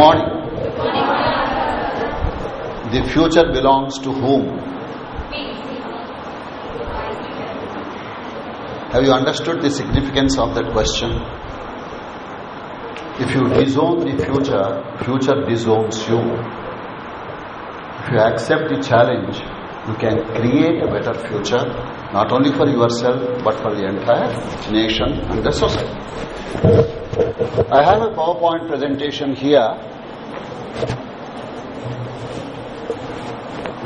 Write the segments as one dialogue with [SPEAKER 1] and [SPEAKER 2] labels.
[SPEAKER 1] morning. The future belongs to whom? Have you understood the significance of that question? If you disown the future, future disowns you. If you accept the challenge, you can create a better future, not only for yourself, but for the entire nation and the society. I have a PowerPoint presentation here.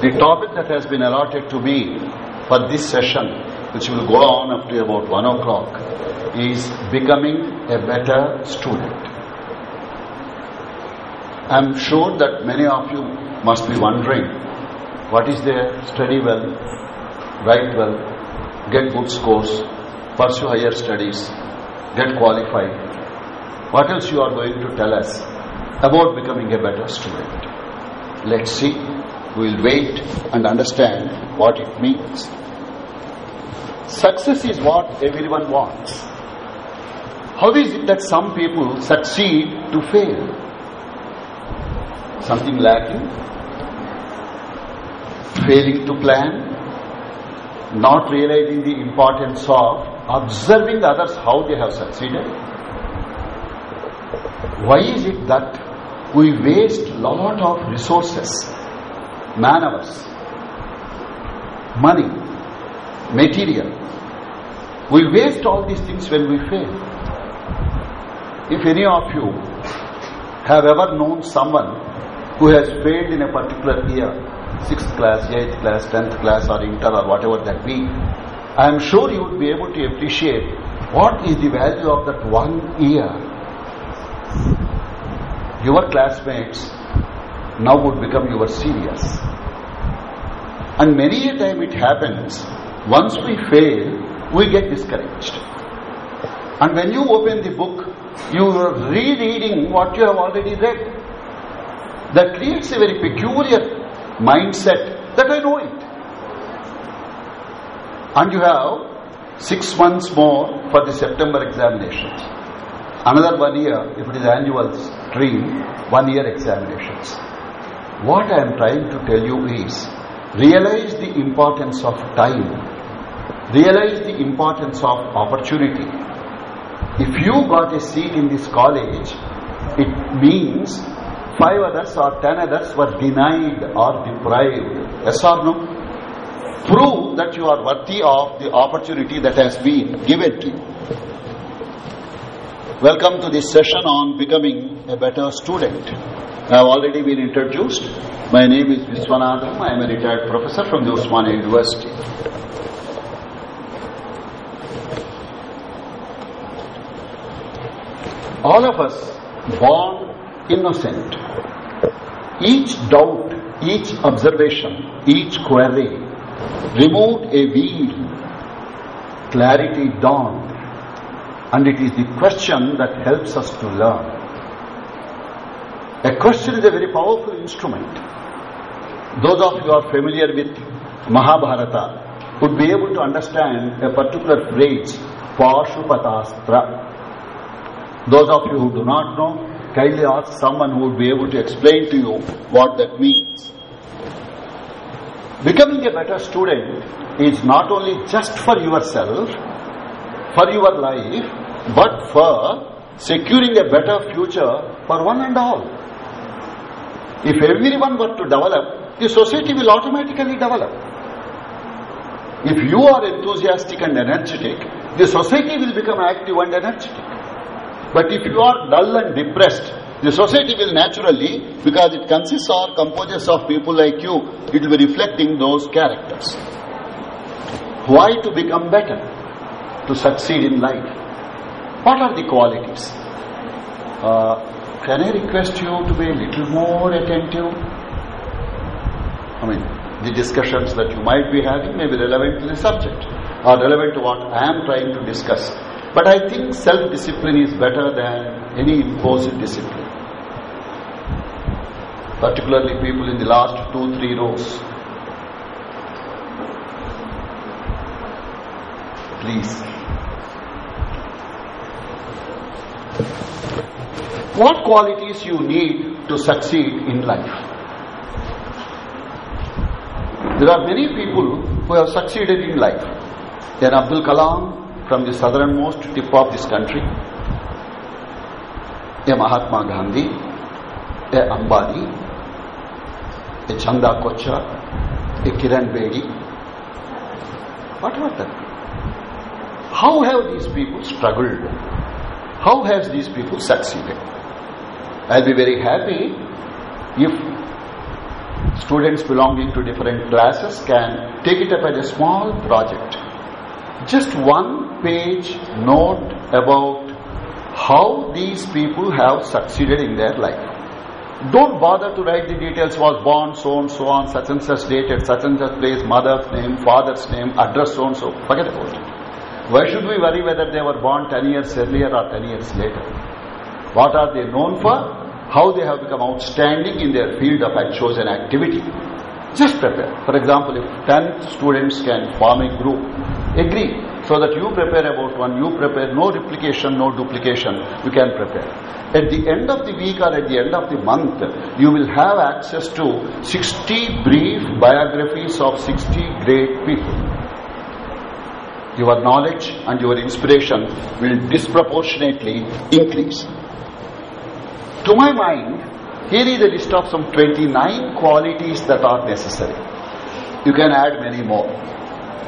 [SPEAKER 1] The topic that has been allotted to me for this session, which will go on up to about 1 o'clock, is becoming a better student. I am sure that many of you must be wondering what is there? Study well, write well, get good scores, pursue higher studies, get qualified, what else you are going to tell us about becoming a better student? Let's see. We'll wait and understand what it means. Success is what everyone wants. How is it that some people succeed to fail? Something lacking? Failing to plan? Not realizing the importance of observing others how they have succeeded? Why is it that we waste lot of resources, man hours, money, material? We waste all these things when we fail. If any of you have ever known someone who has failed in a particular year, 6th class, 8th class, 10th class or inter or whatever that be, I am sure you would be able to appreciate what is the value of that one year your classmates now would become your seniors. And many a time it happens, once we fail, we get discouraged. And when you open the book, you are rereading what you have already read. That creates a very peculiar mindset that I know it. And you have six months more for the September examinations. Another one year, if it is annual stream, one year examinations. What I am trying to tell you is, realize the importance of time. Realize the importance of opportunity. If you got a seat in this college, it means five others or ten others were denied or deprived. Yes or no? Prove that you are worthy of the opportunity that has been given to you. Welcome to this session on becoming a better student. I have already been introduced. My name is Viswanathan. I am a retired professor from the Osmania University. All of us born innocent. Each doubt, each observation, each query removed a veil. Clarity dawned and it is the question that helps us to learn. A question is a very powerful instrument. Those of you who are familiar with Mahabharata would be able to understand a particular phrase, Pashupatastra. Those of you who do not know, kindly ask someone who would be able to explain to you what that means. Becoming a better student is not only just for yourself, for your life, but for securing a better future for one and all. If everyone were to develop, the society will automatically develop. If you are enthusiastic and energetic, the society will become active and energetic. But if you are dull and depressed, the society will naturally, because it consists or composes of people like you, it will be reflecting those characters. Why to become better? To succeed in life. What are the qualities? Uh, can I request you to be a little more attentive? I mean, the discussions that you might be having may be relevant to the subject or relevant to what I am trying to discuss. But I think self discipline is better than any imposed discipline. Particularly people in the last two, three rows. Please. What qualities you need to succeed in life? There are many people who have succeeded in life. Then Abdul Kalam from the southernmost tip of this country, a Mahatma Gandhi, a Ambani, a Chanda Kochar, a Kiran Bedi. What about that? How have these people struggled? How has these people succeeded? I'll be very happy if students belonging to different classes can take it up as a small project. Just one page note about how these people have succeeded in their life. Don't bother to write the details was born so and so on such and such date at such and such place, mother's name, father's name, address so and so. Forget about it. Why should we worry whether they were born 10 years earlier or 10 years later? What are they known for? How they have become outstanding in their field of chosen activity. Just prepare. For example, if 10 students can form a group, agree so that you prepare about one, you prepare, no replication, no duplication, you can prepare. At the end of the week or at the end of the month, you will have access to 60 brief biographies of 60 great people. Your knowledge and your inspiration will disproportionately increase. To my mind, here is a list of some 29 qualities that are necessary. You can add many more.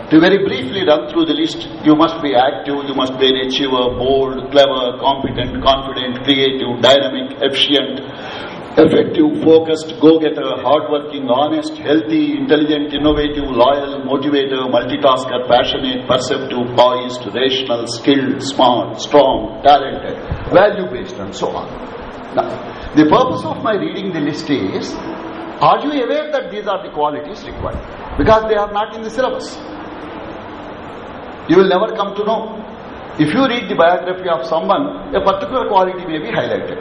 [SPEAKER 1] To very briefly run through the list, you must be active, you must be an achiever, bold, clever, competent, confident, creative, dynamic, efficient, effective, focused, go-getter, hardworking, honest, healthy, intelligent, innovative, loyal, motivator, multitasker, passionate, perceptive, poised, rational, skilled, smart, strong, talented, value-based and so on. The purpose of my reading the list is, are you aware that these are the qualities required? Because they are not in the syllabus. You will never come to know. If you read the biography of someone, a particular quality may be highlighted.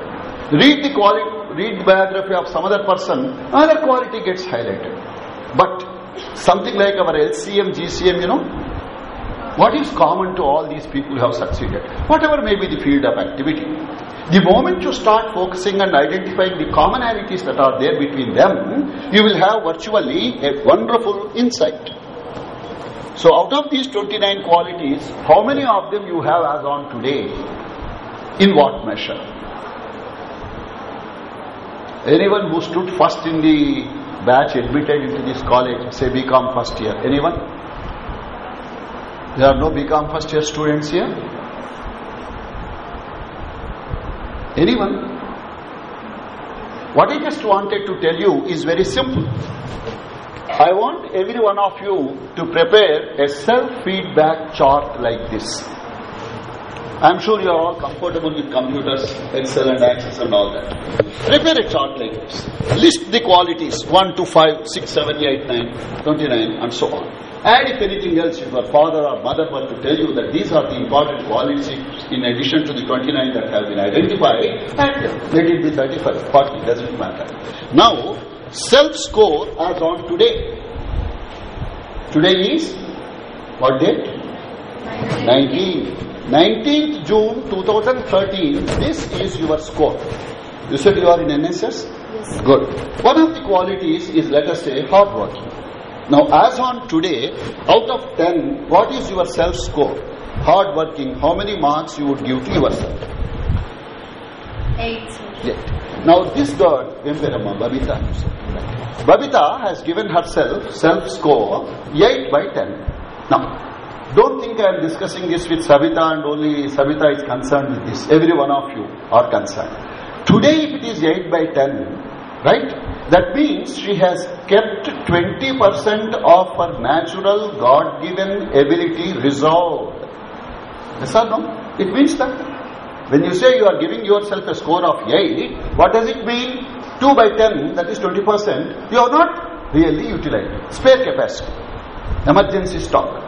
[SPEAKER 1] Read the quality, read the biography of some other person, another quality gets highlighted. But something like our LCM, GCM, you know, what is common to all these people who have succeeded? Whatever may be the field of activity. The moment you start focusing and identifying the commonalities that are there between them, you will have virtually a wonderful insight. So out of these 29 qualities, how many of them you have as on today? In what measure? Anyone who stood first in the batch admitted into this college, say B.Com first year. Anyone? There are no B.Com first year students here? Anyone? What I just wanted to tell you is very simple. I want every one of you to prepare a self-feedback chart like this. I'm sure you are all comfortable with computers, Excel and Access and all that. Prepare a chart like this. List the qualities 1 to 5, 6, 7, 8, 9, 29 and so on. And if anything else, if your father or mother were to tell you that these are the important qualities in addition to the 29 that have been identified, and let it be 35, 40, doesn't matter. Now, self-score as on today. Today is, what date? 19. 19th June 2013, this is your score. You said you are in NSS?
[SPEAKER 2] Yes.
[SPEAKER 1] Good. One of the qualities is, let us say, hardworking. Now, as on today, out of 10, what is your self score? Hard working, how many marks you would give to yourself?
[SPEAKER 2] Eight.
[SPEAKER 1] Eight. Now, this girl, Vemperama, Babita, Babita has given herself self score 8 by 10. Now, don't think I am discussing this with Savita and only Savita is concerned with this. Every one of you are concerned. Today, if it is 8 by 10, right? That means she has kept 20% of her natural God given ability resolved. Yes or no? It means that when you say you are giving yourself a score of 8, what does it mean? 2 by 10, that is 20%, you are not really utilizing. Spare capacity. Emergency stock.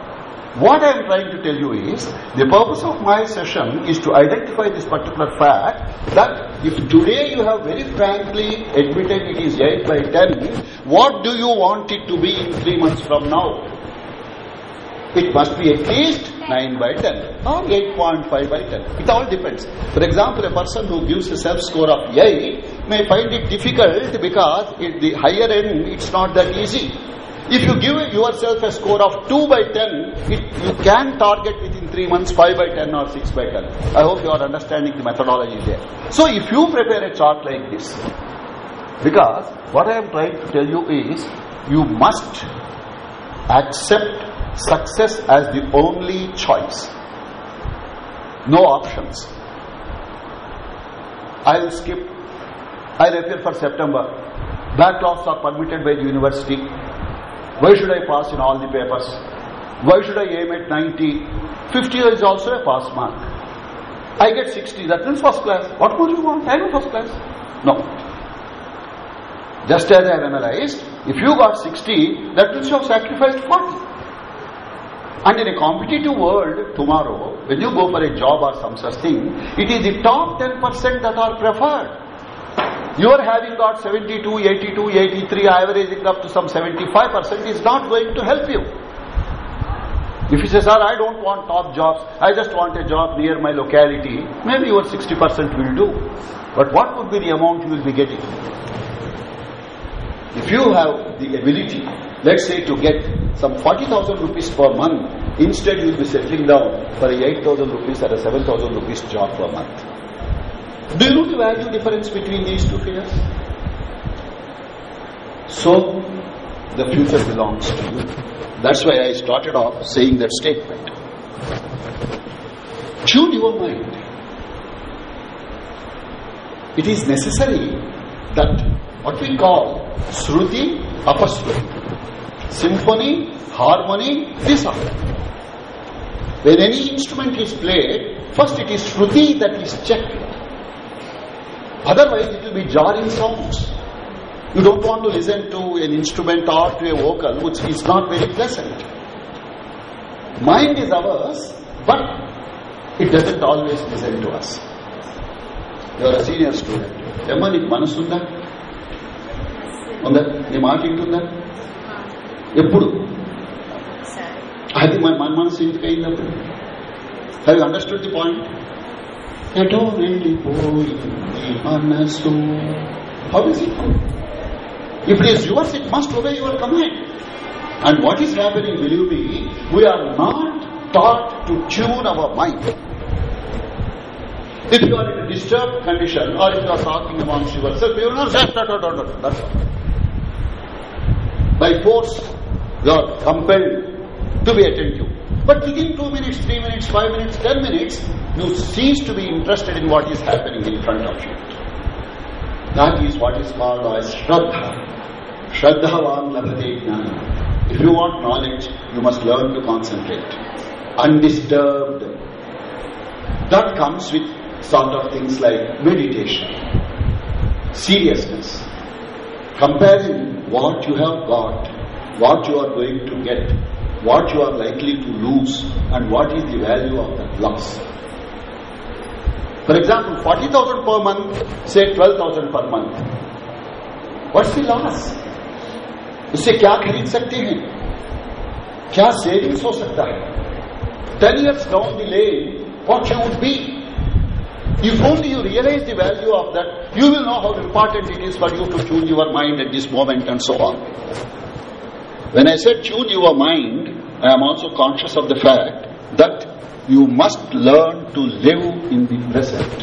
[SPEAKER 1] What I am trying to tell you is, the purpose of my session is to identify this particular fact that if today you have very frankly admitted it is 8 by 10, what do you want it to be in 3 months from now? it must be at least 9 by 10 or 8.5 by 10. It all depends. For example, a person who gives a self-score of 8 may find it difficult because at the higher end it's not that easy. If you give yourself a score of 2 by 10, it, you can target within 3 months 5 by 10 or 6 by 10. I hope you are understanding the methodology there. So if you prepare a chart like this, because what I am trying to tell you is, you must accept success as the only choice. No options. I'll skip. I'll appear for September. Backlogs are permitted by the university. Why should I pass in all the papers? Why should I aim at 90? 50 is also a pass mark. I get 60, that means first class. What more you want? I know first class. No. Just as I have analyzed, if you got 60, that means you have sacrificed 40. And in a competitive world tomorrow, when you go for a job or some such thing, it is the top 10% that are preferred. You are having got 72, 82, 83, averaging up to some 75% is not going to help you. If you say, sir, I don't want top jobs, I just want a job near my locality, maybe your 60% will do. But what would be the amount you will be getting? If you have the ability, let's say to get some 40,000 rupees per month, instead you will be settling down for a 8,000 rupees or a 7,000 rupees job per month. Do you know the value difference between these two figures? So, the future belongs to you. That's why I started off saying that statement. Tune your mind. It is necessary that what we call Shruti, Apashruti, symphony, harmony, disorder. When any instrument is played, first it is Shruti that is checked. Otherwise it will be jarring sounds. You don't want to listen to an instrument or to a vocal which is not very pleasant. Mind is ours, but it doesn't always listen to us. You are a senior student. ఏమ్మా నీకు మనసు ఉందా ఉందా నీ మాట వింటుందా ఎప్పుడు అది మన మన మనసు ఎందుకు అయిందప్పుడు have understood the point I don't really boy How is it good? If it is yours, it must obey your command. And what is happening, believe me, we are not taught to tune our mind. If you are in a disturbed condition or if you are talking amongst yourself, you will not say. By force, you are compelled to be attentive. But within two minutes, three minutes, five minutes, ten minutes, you cease to be interested in what is happening in front of you. That is what is called as Shraddha. Shraddhavan labhate jnana. If you want knowledge, you must learn to concentrate. Undisturbed. That comes with sort of things like meditation, seriousness, comparing what you have got, what you are going to get, what you are likely to lose, and what is the value of that loss. For example, 40,000 per month, say 12,000 per month. What's the loss? उससे क्या खरीद सकते हैं क्या savings हो सकता है ten years down the lane what you would be if only you realize the value of that you will know how important it is for you to tune your mind at this moment and so on when i said tune your mind i am also conscious of the fact that you must learn to live in the present.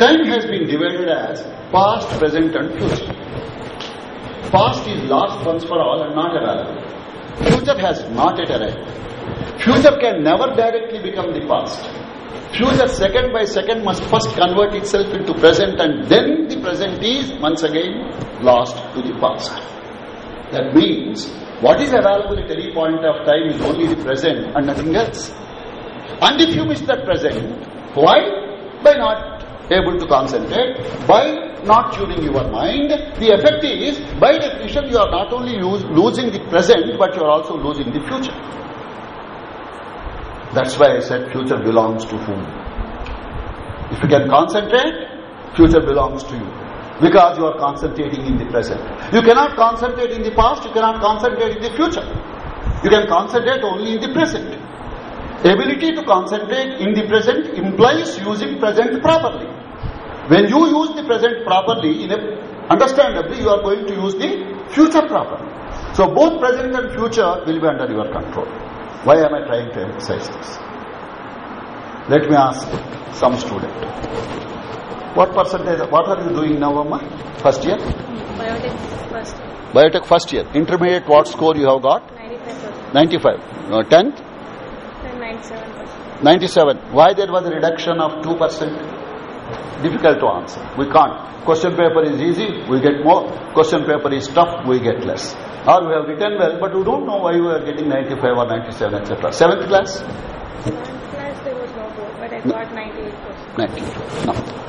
[SPEAKER 1] Time has been divided as past present and future. Past is lost once for all and not available future has not yet arrived. Future can never directly become the past. Future second by second must first convert itself into present and then the present is once again lost to the past. That means what is available at any point of time is only the present and nothing else. And if you miss that present why? By not able to concentrate by not tuning your mind. The effect is by definition you are not only use, losing the present but you are also losing the future. That's why i said future belongs to whom? If you can concentrate future belongs to you because you are concentrating in the present you cannot concentrate in the past you cannot concentrate in the future You can concentrate only in the present. Ability to concentrate in the present implies using present properly. When you use the present properly, in a, understandably, you are going to use the future properly. So both present and future will be under your control. Why am I trying to emphasize this? Let me ask some student. What percentage, what are you doing now, Amma? First year?
[SPEAKER 2] Biotech first.
[SPEAKER 1] Biotech first year. Intermediate, what score you have got?
[SPEAKER 2] 95.
[SPEAKER 1] 95. Uh, 10th?
[SPEAKER 2] 97%.
[SPEAKER 1] 97. Why there was a reduction of 2%? Difficult to answer. We can't. Question paper is easy, we get more. Question paper is tough, we get less. Or we have written well, but we don't know why we are getting 95 or 97, etc. Seventh class?
[SPEAKER 2] Seventh class there was no board, but I got 98%.
[SPEAKER 1] 98. No.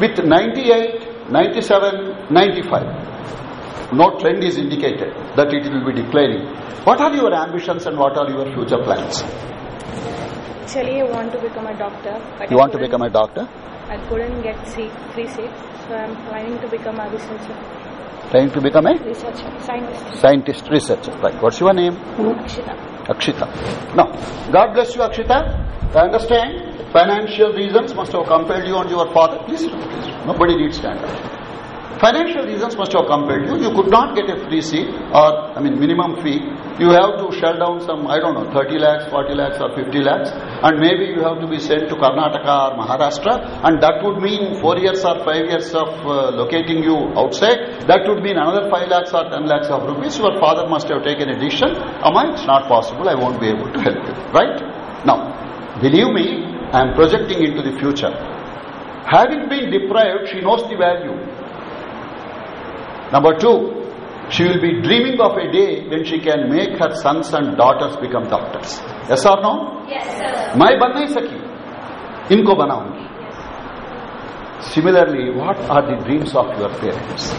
[SPEAKER 1] With 98, 97, 95. No trend is indicated that it will be declining. What are your ambitions and what are your future plans?
[SPEAKER 2] Actually, I want to become a doctor.
[SPEAKER 1] You
[SPEAKER 2] I
[SPEAKER 1] want to become a doctor?
[SPEAKER 2] I couldn't get seat, free seats, so I'm planning to become a researcher.
[SPEAKER 1] Trying to become a
[SPEAKER 2] Researcher, scientist.
[SPEAKER 1] scientist, researcher. Right. What's your name?
[SPEAKER 2] Akshita.
[SPEAKER 1] Akshita. Now, God bless you, Akshita. I understand financial reasons must have compelled you and your father. Please. Nobody needs stand up. Financial reasons must have compelled you. You could not get a free seat or, I mean, minimum fee. You have to shell down some, I don't know, 30 lakhs, 40 lakhs or 50 lakhs and maybe you have to be sent to Karnataka or Maharashtra and that would mean 4 years or 5 years of uh, locating you outside. That would mean another 5 lakhs or 10 lakhs of rupees. Your father must have taken a decision. Amma, it's not possible. I won't be able to help you. Right? Now, believe me, I am projecting into the future. Having been deprived, she knows the value Number two, she will be dreaming of a day when she can make her sons and daughters become doctors. Yes or no?
[SPEAKER 2] Yes, sir.
[SPEAKER 1] मैं बन नहीं सकी इनको बनाऊंगी similarly what are the dreams of your parents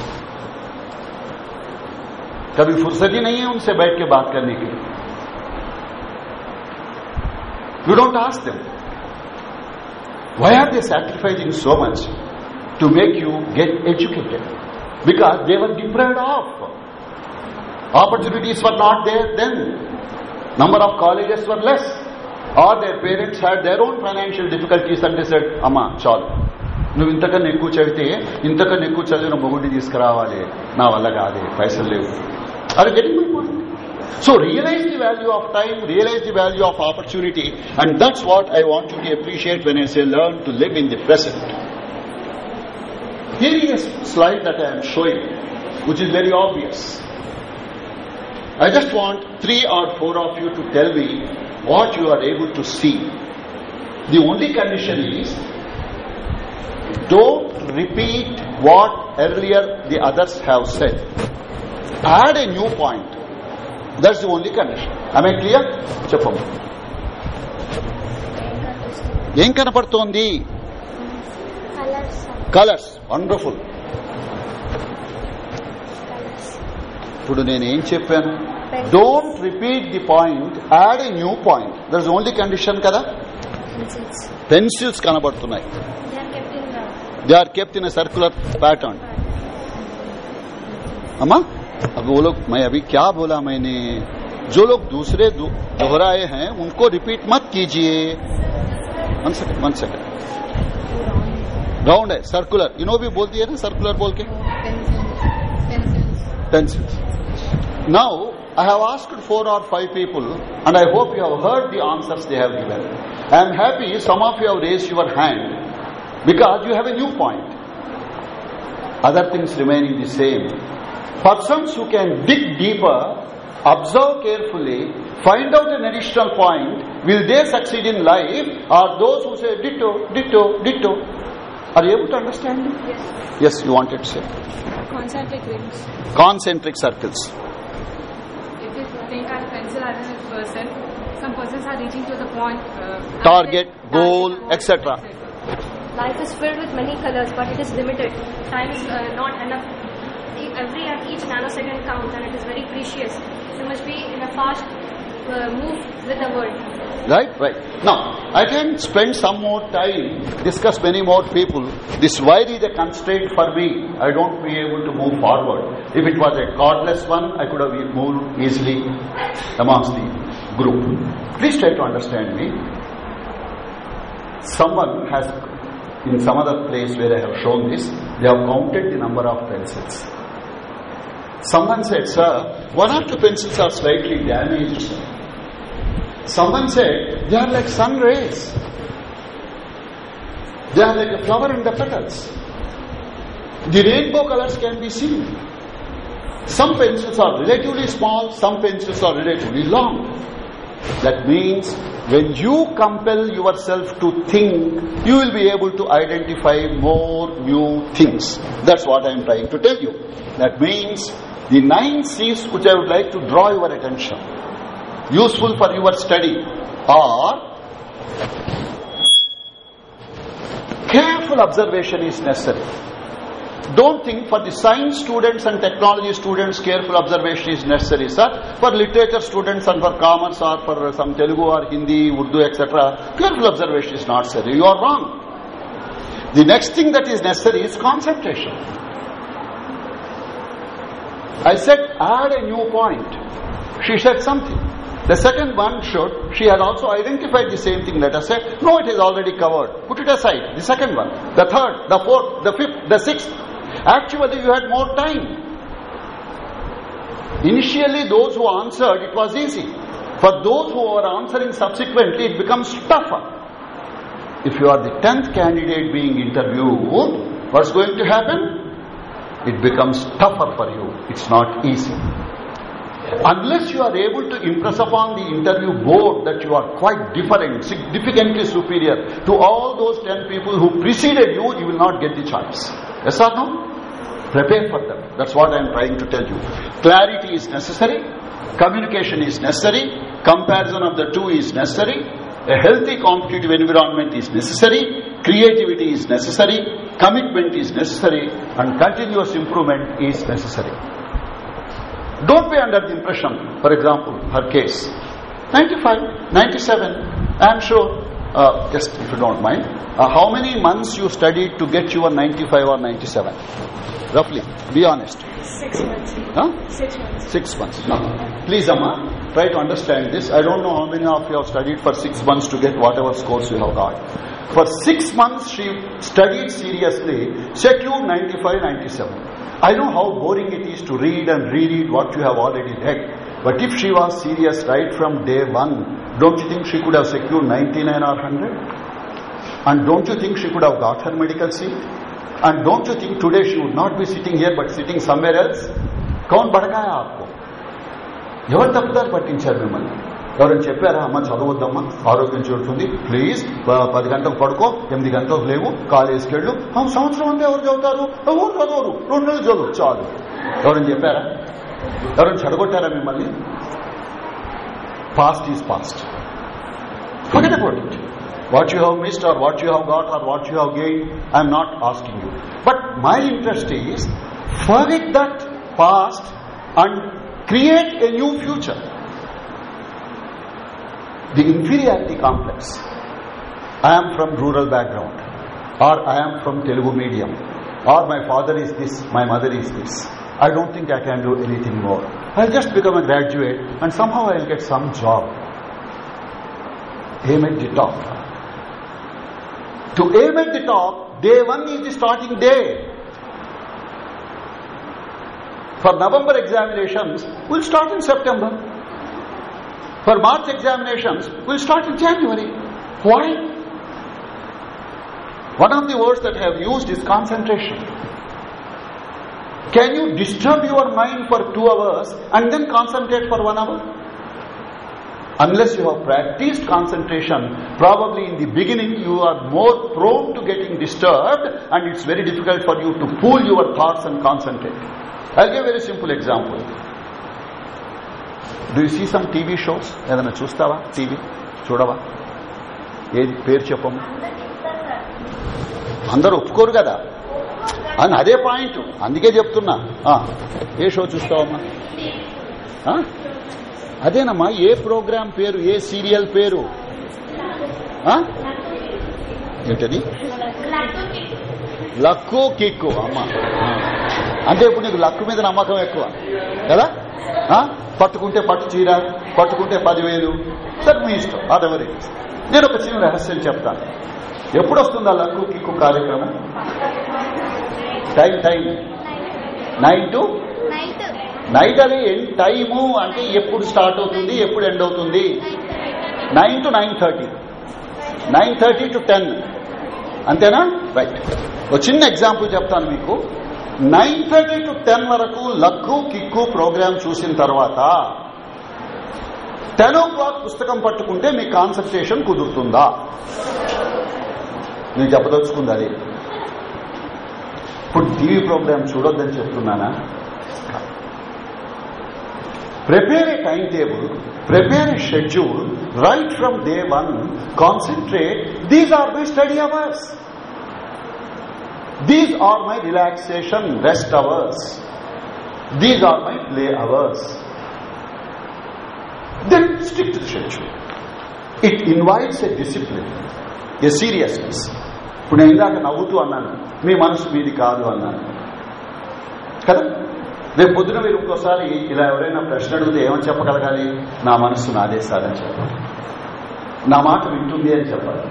[SPEAKER 1] कभी फुर्सत ही नहीं है उनसे बैठ के बात करने की you don't ask them why are they sacrificing so much to make you get educated because they were deprived of. Opportunities were not there then. Number of colleges were less. Or their parents had their own financial difficulties and they said, Amma, చాలు నువ్వు ఇంతకన్నా ఎక్కువ చదివితే ఇంతకన్నా ఎక్కువ చదివిన మొగుడిని తీసుకురావాలి నా వల్ల కాదే పైసలు లేవు అది జరిగి So realize the value of time, realize the value of opportunity and that's what I want you to appreciate when I say learn to live in the present. Here is a slide that I am showing, which is very obvious. I just want three or four of you to tell me what you are able to see. The only condition is don't repeat what earlier the others have said. Add a new point. That's the only condition. Am I clear? చెప్పమ్మ ఏం కనపడుతోంది
[SPEAKER 2] colours
[SPEAKER 1] colours wonderful ఇప్పుడు నేను ఏం చెప్పాను don't repeat the point add a new point there is only condition కదా
[SPEAKER 2] Pencils.
[SPEAKER 1] Pencils కనబడుతున్నాయి
[SPEAKER 2] They are kept in the
[SPEAKER 1] they are kept in circular pattern अम्मा अब वो लोग मैं अभी क्या बोला मैंने जो लोग दूसरे दो- दोहराए हैं उनको रिपीट मत कीजिए one second one second round है सर्कुलर इनो भी बोलती है ना सर्कुलर बोल के? Pencil now I have asked four और five people and I hope you have heard the answers they have given I am happy some of you have raise your hand because you have a new point other things remaining the same person who can dig deeper observe carefully find out an additional point will they succeed in life are those who say ditto ditto? Are you able to understand me? Yes, you wanted to say.
[SPEAKER 2] Concentric rings.
[SPEAKER 1] Concentric circles.
[SPEAKER 3] If you think our pencil as a person, some persons are reaching to the point. Uh,
[SPEAKER 1] Target, goal,
[SPEAKER 3] target,
[SPEAKER 1] etc.
[SPEAKER 4] Life is filled with many colors, but it is limited. Time is uh, not enough. Every and each nanosecond counts, and it is very precious. You must be in a fast Uh, move with the world.
[SPEAKER 1] Right? Right. Now, I can spend some more time, discuss many more people. This wire is a constraint for me. I don't be able to move forward. If it was a cordless one, I could have moved easily amongst the group. Please try to understand me. Someone has, in some other place where I have shown this, they have counted the number of pencils. Someone said, sir, one or two pencils are slightly damaged. Someone said, they are like sun rays. They are like a flower in the petals. The rainbow colors can be seen. Some pencils are relatively small, some pencils are relatively long. That means when you compel yourself to think, you will be able to identify more new things. That's what I am trying to tell you. That means the nine C's which I would like to draw your attention useful for your study or careful observation is necessary. Don't think for the science students and technology students careful observation is necessary sir. For literature students and for commerce or for some telugu or hindi urdu etc careful observation is not necessary. You are wrong. The next thing that is necessary is concentration. I said add a new point. She said something the second one should, she had also identified the same thing, let us say, no, it is already covered. Put it aside. The second one, the third, the fourth, the fifth, the sixth. Actually, you had more time. Initially, those who answered, it was easy. For those who are answering subsequently, it becomes tougher. If you are the tenth candidate being interviewed, what's going to happen? It becomes tougher for you. It's not easy unless you are able to impress upon the interview board that you are quite different, significantly superior to all those 10 people who preceded you, you will not get the choice. Yes or no? Prepare for them. That's what I am trying to tell you. Clarity is necessary, communication is necessary, comparison of the two is necessary, a healthy competitive environment is necessary, creativity is necessary, commitment is necessary, and continuous improvement is necessary. Don't be under the impression, for example, her case. 95, 97, I'm sure, uh, just if you don't mind, uh, how many months you studied to get your 95 or 97? Roughly, be honest.
[SPEAKER 2] Six months.
[SPEAKER 1] Huh?
[SPEAKER 2] Six months.
[SPEAKER 1] Six months. Now, please, Amma, try to understand this. I don't know how many of you have studied for six months to get whatever scores you have got. For six months, she studied seriously, secured 95, 97. I know how boring it is to read and reread what you have already read. But if she was serious right from day one, don't you think she could have secured 99 or 100? And don't you think she could have got her medical seat? And don't you think today she would not be sitting here but sitting somewhere else? कौन भड़काया आपको ఎవరు తప్పుదారు పట్టించారు మిమ్మల్ని ఎవరైనా చెప్పారా అమ్మ చదవద్దమ్మా ఆరోగ్యం చెడుతుంది ప్లీజ్ పది గంటలకు పడుకో ఎనిమిది గంటలకు లేవు కాలేజీకి వెళ్ళు. సంవత్సరం అంతా ఎవరు చదువుతారు? ఎవరు చదవరు? రెండు నెలలు చదువు చాలు. ఎవరైనా చెప్పారా? ఎవరైనా చెడగొట్టారా మిమ్మల్ని? Past is past forget about it what you have missed or what you have got or what you have gain I'm not asking you but my interest is forget that past and create a new future The inferiority complex. I am from rural background or I am from Telugu medium or my father is this, my mother is this. I don't think I can do anything more. I'll just become a graduate and somehow I'll get some job aim at the top. To aim at the top, day one is the starting day. For November examinations, we'll start in September. For March examinations, we'll start in January. Why? One of the words that I have used is concentration. Can you disturb your mind for two hours and then concentrate for one hour? unless you have practiced concentration, probably in the beginning you are more prone to getting disturbed and it's very difficult for you to pull your thoughts and concentrate. I'll give a very simple example. Do you see some TV shows ఏదైనా చూస్తావా TV చూడవా? ఏది? పేరు చెప్పము అందరూ ఒప్పుకోరు కదా. అని అదే పాయింట్. అందుకే చెప్తున్నా. ఏ షో చూస్తావమ్మా? అదేనమ్మా ఏ ప్రోగ్రాం పేరు ఏ సీరియల్ పేరు? ఏంటది? లక్కు కిక్కు అమ్మ. అంటే ఇప్పుడు నీకు లక్కు మీద నమ్మకం ఎక్కువ. కదా? పట్టుకుంటే పట్టు చీర పట్టుకుంటే పదివేలు. సరే మీ ఇష్టం అదెవరి. నేను ఒక చిన్న రహస్యం చెప్తాను. ఎప్పుడు వస్తుంది ఆ లక్కు కిక్కు కార్యక్రమం? Time time. Nine to?
[SPEAKER 4] Night
[SPEAKER 1] night అది టైము అంటే ఎప్పుడు స్టార్ట్ అవుతుంది ఎప్పుడు ఎండ్ అవుతుంది? Nine to nine thirty. Nine thirty to ten. అంతేనా? రైట్ ఒక చిన్న ఎగ్జాంపుల్ చెప్తాను మీకు. నైన్ థర్టీ టు టెన్ వరకు లక్కు కిక్కు ప్రోగ్రామ్ చూసిన తర్వాత టెన్ ఓ క్లాక్ పుస్తకం పట్టుకుంటే మీ కాన్సన్ట్రేషన్ కుదురుతుందా? నేను చెప్పదలుచుకుంది అది. ఇప్పుడు టీవీ ప్రోగ్రామ్ చూడొద్దని చెప్తున్నానా? Prepare time table prepare a schedule, right from day one, concentrate, these are my study hours. These are my relaxation, rest hours. These are my play hours. Then stick to the schedule. It invites a discipline, a seriousness. ఇప్పుడు నేను ఇందాక నవ్వుతూ అన్నాను మీ మనసు మీది కాదు అన్నాను కదా రేపు పొద్దున మీరు ఇంకోసారి ఇలా ఎవరైనా ప్రశ్న అడిగితే ఏమని చెప్పగలగాలి? నా మనస్సు నాదే సార్ అని చెప్పాలి. నా మాట వింటుంది అని చెప్పాలి.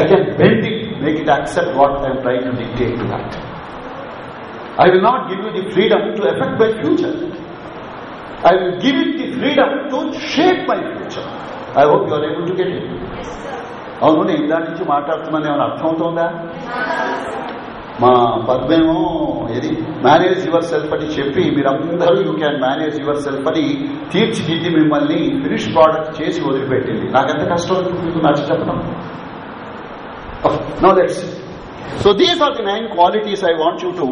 [SPEAKER 1] I can bend it make it accept what I'm try to dictate to that I will not give you the freedom to affect my future I will give it the freedom to shape my future I hope you're able to get it అవును నేను ఇందా నుంచి మాట్లాడుతున్నాను ఏమైనా అర్థమవుతుందా? మా పద్మేమో ఏది? Manage yourself అని చెప్పి మీరందరూ you can manage yourself అని తీర్చిదిద్ది మిమ్మల్ని ఫినిష్ ప్రోడక్ట్ చేసి వదిలిపెట్టింది. నాకెంత కష్టం అవుతుంది నచ్చి చెప్పడం. No let's so these are the nine qualities I want you to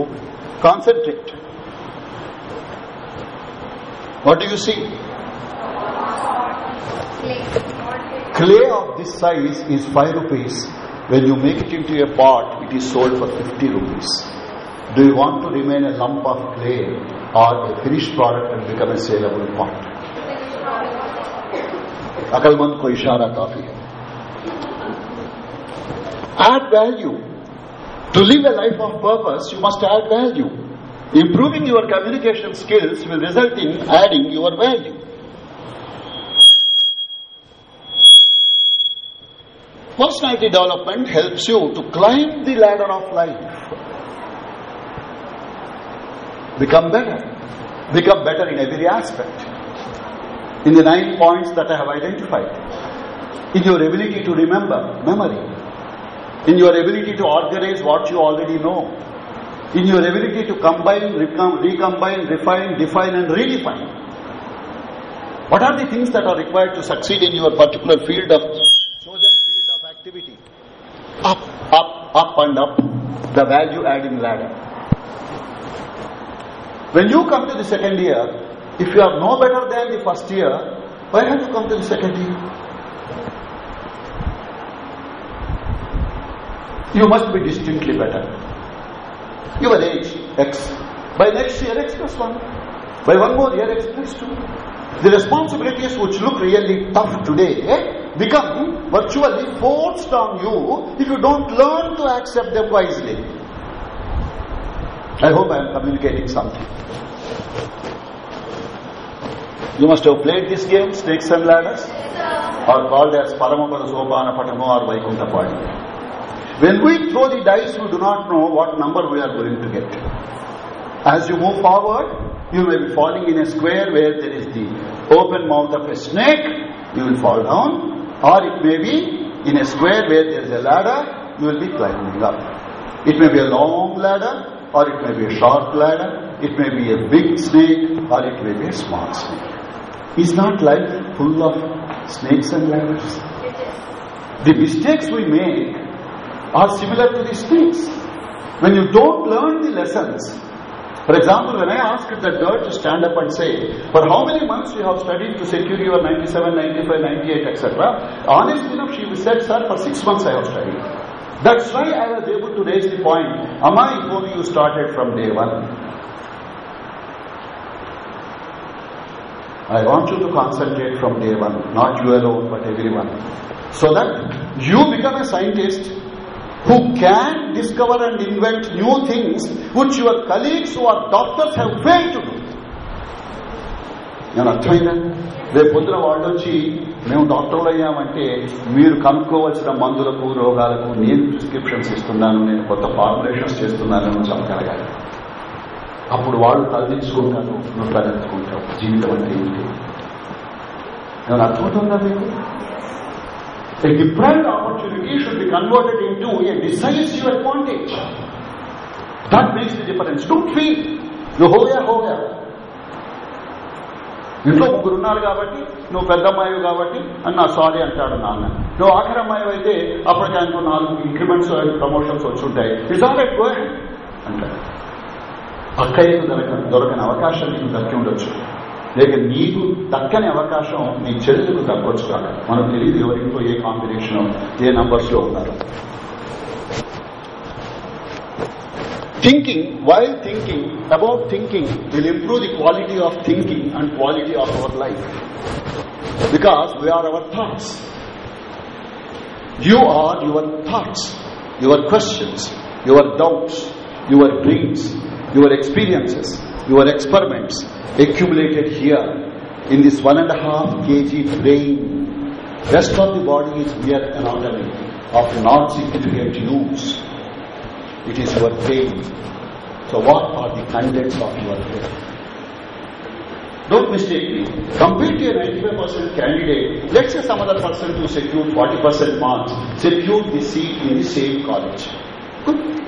[SPEAKER 1] concentrate what you see clay. Of this size is 5 rupees. when you make it into a pot it is sold for 50 rupees do you want to remain a lump of clay or a finished product and become a saleable pot अकलमंद को इशारा काफी है add value to live a life of purpose you must add value improving your communication skills will result in adding your value Personality development helps you to climb the ladder of life. Become better. Become better in every aspect. In the nine points that I have identified. In your ability to remember, memory. In your ability to organize what you already know. In your ability to combine, recom- recombine, refine, define and redefine. What are the things that are required to succeed in your particular field of chosen field of activity? Up, up, up and up, the value adding ladder. When you come to the second year, if you are no better than the first year, why have you come to the second year? You must be distinctly better. Your age, X. By next year, X plus 1. By one more year, X plus 2. The responsibilities which look really tough today eh, become virtually forced on you if you don't learn to accept them wisely. I hope I am communicating something. You must have played this game, Snakes and Ladders, or called as Paramapada Sopana Patamo or Vaikuntha Padi. When we throw the dice, we do not know what number we are going to get. As you move forward, you may be falling in a square where there is the open mouth of a snake, you will fall down, or it may be in a square where there is a ladder, you will be climbing up. It may be a long ladder, or it may be a short ladder, it may be a big snake, or it may be a small snake. Is not life full of snakes and ladders? The mistakes we make are similar to the snakes. When you don't learn the lessons, for example, when I asked the girl to stand up and say, for how many months you have studied to secure your 97, 95, 98, etc., honestly enough, she said, sir, for six months I have studied. That's why I was able to raise the point, Amma, if only you started from day one. I want you to concentrate from day one, not you alone, but everyone. So that you become a scientist who can discover and invent new things which your colleagues who are doctors have failed to do. నేను అర్థమైందా? రేపు పొద్దున వాళ్ళు వచ్చి మేము డాక్టర్లు అయ్యామంటే మీరు కనుక్కోవలసిన మందులకు రోగాలకు నేను ప్రిస్క్రిప్షన్స్ ఇస్తున్నాను నేను కొత్త ఫార్ములేషన్స్ చేస్తున్నాను చెప్పగలగాలి అప్పుడు వాళ్ళు తలదించుకుంటారు నువ్వు తలెత్తుకుంటావు జీవితం అంటే ఏంటి? నేను అర్థమవుతుందా మీకు? A deprived opportunity should be converted into a decisive advantage. That makes the difference. Don't feel, you హోయా హోయా ఇంట్లో ముగ్గురు ఉన్నారు కాబట్టి నువ్వు పెద్ద అమ్మాయి కాబట్టి అని నా సారీ అంటాడు నాన్న. నువ్వు ఆఖరి అమ్మాయి అయితే అప్పటికి ఆయనకు నాలుగు ఇంక్రిమెంట్స్ ప్రమోషన్స్ వచ్చుంటాయి ఇట్స్ ఆల్ ఎట్ అంటాడు. అక్కయ్యకు దొరక దొరకని అవకాశం నీకు దక్కి ఉండొచ్చు. లేక నీకు దక్కని అవకాశం నీ చెల్లెలకు దక్కొచ్చు కాదు మనకు తెలియదు ఎవరితో ఏ కాంబినేషన్ ఏ నంబర్స్లో ఉన్నారు thinking while thinking about thinking will improve the quality of thinking and quality of our life because we are our thoughts you are your thoughts your questions your doubts your dreams your experiences your experiments accumulated here in this one and a half kg brain. Rest of the body is mere anatomy of non-significant use. It is your brain. So what are the contents of your brain? Don't mistake me. Compared to a 95% candidate, let's say some other person who secured 40% marks, secured the seat in the same college. Good.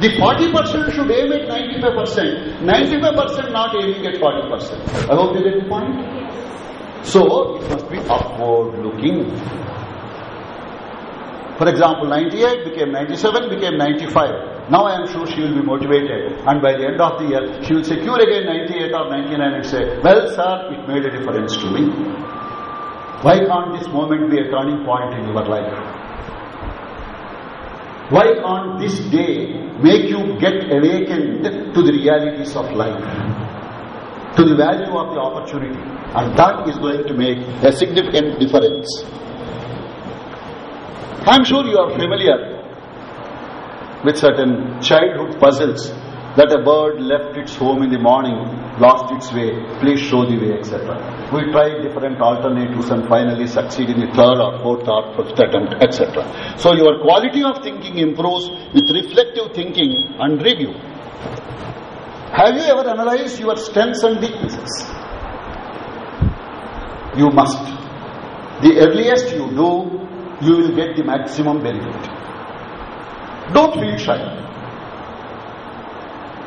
[SPEAKER 1] The 40% should aim at 95%, 95% not aiming at 40%. I hope you get the point. So, it must be upward looking. For example, 98 became 97, became 95. Now I am sure she will be motivated and by the end of the year, she will secure again 98 or 99 and say, well sir, it made a difference to me. Why can't this moment be a turning point in your life? Why can't this day make you get awakened to the realities of life? To the value of the opportunity. And that is going to make a significant difference. I'm sure you are familiar with certain childhood puzzles that a bird left its home in the morning, lost its way, please show the way, etc. We try different alternatives and finally succeed in the third or fourth or fifth attempt, etc. So your quality of thinking improves with reflective thinking and review. Have you ever analyzed your strengths and weaknesses? You must. The earliest you do, you will get the maximum benefit. Don't feel shy.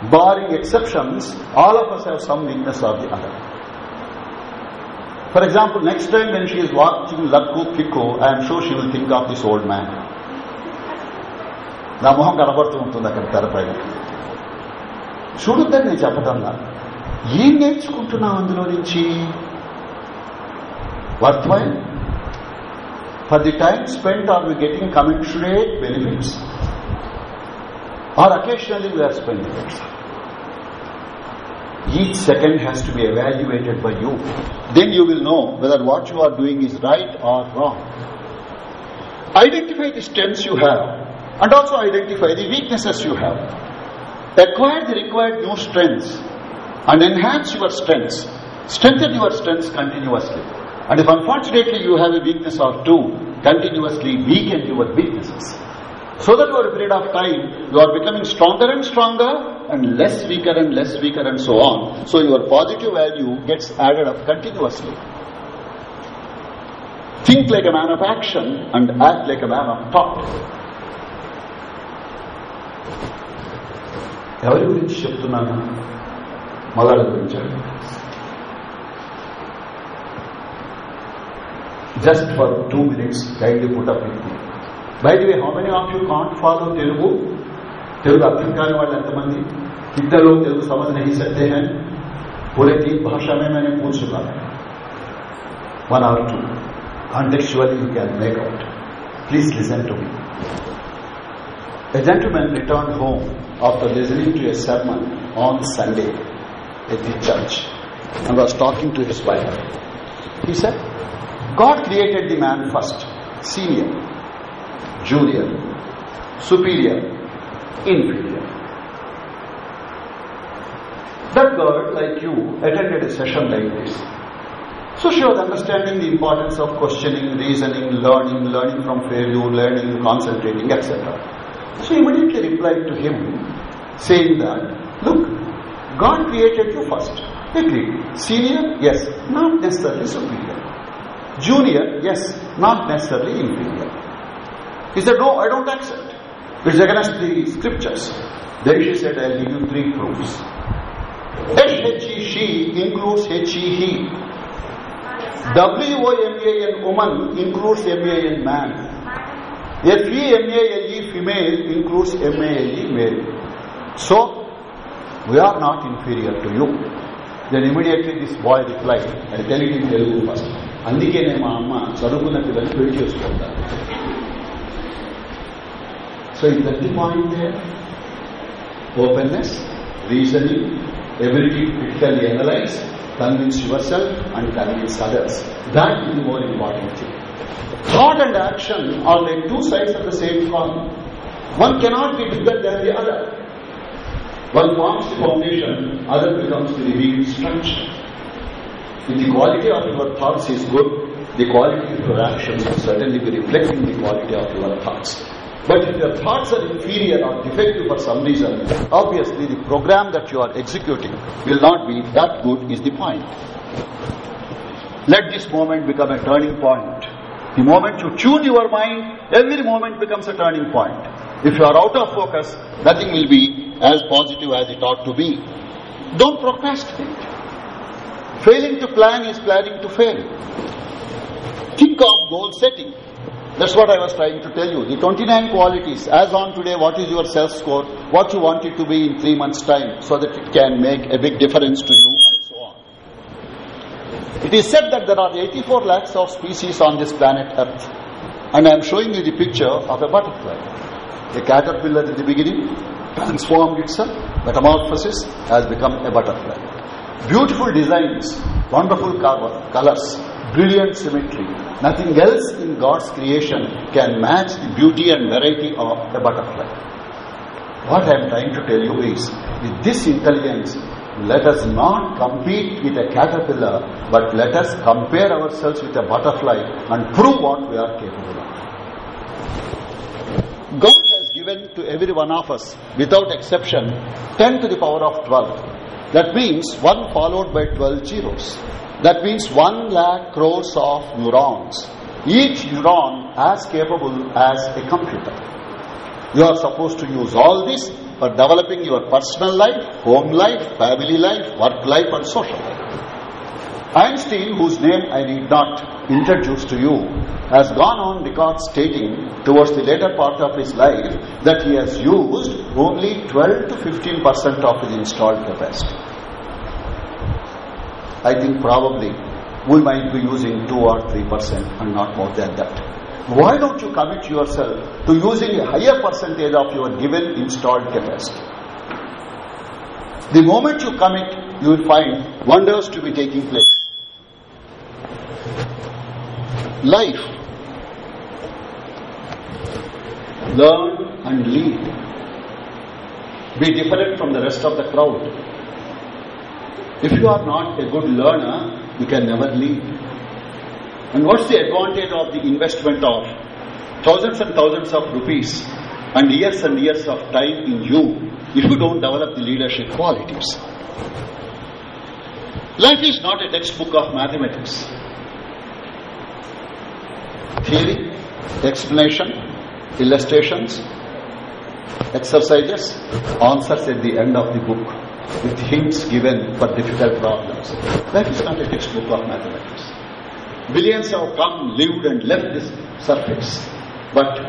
[SPEAKER 1] Barring exceptions, all of us have some weakness or the other. For example, next time when she is watching Lakku Kikku, I am sure she will think of this old man. నా మొహం కనబడుతూ ఉంటుంది అక్కడ తెరపైన చూడొద్దని నేను చెప్పదన్నా ఏం నేర్చుకుంటున్నాం అందులో నుంచి worth worthwhile for the time spend are you getting commensurate benefits or occasionally we are spending it. Each second has to be evaluated by you. Then you will know whether what you are doing is right or wrong. Identify the strengths you have and also identify the weaknesses you have. Acquire the required new strengths and enhance your strengths. Strengthen your strengths continuously. And if unfortunately you have a weakness or two, continuously weaken your weaknesses. So that over a period of time, you are becoming stronger and stronger and less weaker and less weaker and so on. So your positive value gets added up continuously. Think like a man of action and act like a man of thought. ఎవరి గురించి చెప్తున్నాను మగాళ్ళ గురించి just for two minutes kindly put up with by the way how many of you can't follow Telugu Telugu అర్థం కాని వాళ్ళు ఎంతమంది कितने लोग तेलुगु समझ नहीं सकते हैं पूरे तीन भाषा में मैंने पूछ चुका है one hour to contextually you can make out. Please listen to me. A gentleman returned home after listening to a sermon on Sunday at the church. and was talking to his wife. He said, God created the man first, senior, junior, superior, inferior. That girl, like you, attended a session like this. So she was understanding the importance of questioning, reasoning, learning, learning from failure, learning, concentrating, etc. So immediately replied to him, saying that, look, God created you first. Agreed. Senior? Yes. Not necessarily superior. Junior? Yes. Not necessarily inferior. He said, no, I don't accept. It's against the scriptures. Then she said, I'll give you three proofs. H-H-E, she includes H-E, he. W-O-M-A-N, woman includes M-A-N, man. F-E-M-A-L-E, female includes M-A-L-E, male. So, we are not inferior to you. Then immediately this boy replied, I tell it in Telugu first. అందుకేనే మా అమ్మ చదువుకున్న పిల్లలు పెళ్లి so is that the point there? Openness, reasoning, ability to critically analyze, convince yourself and convince others. That is the more important thing. Thought and action are like two sides of the same coin. One cannot be bigger than the other. One forms the foundation, other becomes the revealed structure. If the quality of your thoughts is good, the quality of your actions will certainly be reflecting the quality of your thoughts. But if your thoughts are inferior or defective for some reason, obviously the program that you are executing will not be that good is the point. Let this moment become a turning point. The moment you tune your mind, every moment becomes a turning point. If you are out of focus, nothing will be as positive as it ought to be. Don't procrastinate. Failing to plan is planning to fail. Think of goal setting. That's what I was trying to tell you. The 29 qualities, as on today, what is your self score, what you want it to be in three months' time, so that it can make a big difference to you, and so on. It is said that there are 84 lakhs of species on this planet Earth. And I am showing you the picture of a butterfly. A caterpillar in the beginning transformed itself, metamorphosis has become a butterfly. Beautiful designs, wonderful colors, brilliant symmetry. Nothing else in God's creation can match the beauty and variety of a butterfly. What I am trying to tell you is, with this intelligence, let us not compete with a caterpillar, but let us compare ourselves with a butterfly and prove what we are capable of. God has given to every one of us, without exception, 10 to the power of 12. That means 1 followed by 12 zeros. That means 1 lakh crores of neurons. Each neuron as capable as a computer. You are supposed to use all this for developing your personal life, home life, family life, work life and social life. Einstein, whose name I need not introduce to you, has gone on record stating towards the later part of his life that he has used only 12 to 15 percent of his installed capacity. I think probably we might be using 2 or 3 percent and not more than that. Why don't you commit yourself to using a higher percentage of your given installed capacity? The moment you commit, you will find wonders to be taking place. Life. Learn and lead. Be different from the rest of the crowd. If you are not a good learner, you can never lead. And what's the advantage of the investment of thousands and thousands of rupees and years and years of time in you if you don't develop the leadership qualities? Life is not a textbook of mathematics. Theory, explanation, illustrations, exercises, answers at the end of the book with hints given for difficult problems. That is not a textbook of mathematics. Billions have come, lived and left this surface. But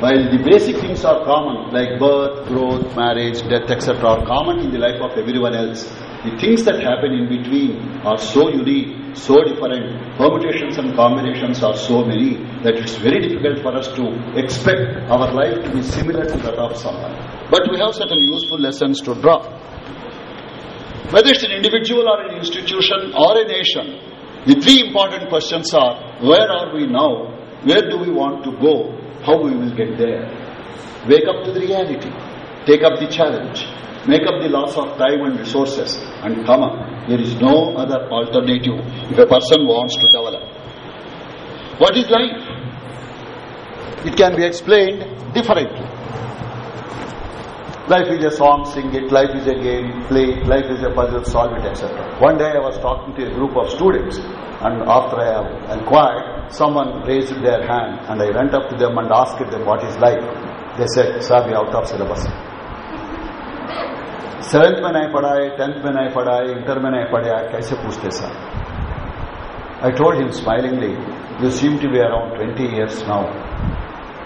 [SPEAKER 1] while the basic things are common, like birth, growth, marriage, death, etc., are common in the life of everyone else, the things that happen in between are so unique, so different, permutations and combinations are so many that it's very difficult for us to expect our life to be similar to that of someone. But we have certain useful lessons to draw. Whether it's an individual or an institution or a nation, the three important questions are where are we now? Where do we want to go? How we will get there? Wake up to the reality. Take up the challenge. Make up the loss of time and resources and come up. There is no other alternative if a person wants to develop. What is life? It can be explained differently Life is a song, sing it. Life is a game, play it. Life is a puzzle, solve it, etc. One day I was talking to a group of students and after I have inquired, someone raised their hand and I went up to them and asked them what is life. They said, sir, we out of syllabus. Seventh में नहीं पढ़ा है tenth में नहीं पढ़ा है inter में नहीं पढ़ा है कैसे पूछते sir I told him smilingly you seem to be around twenty years now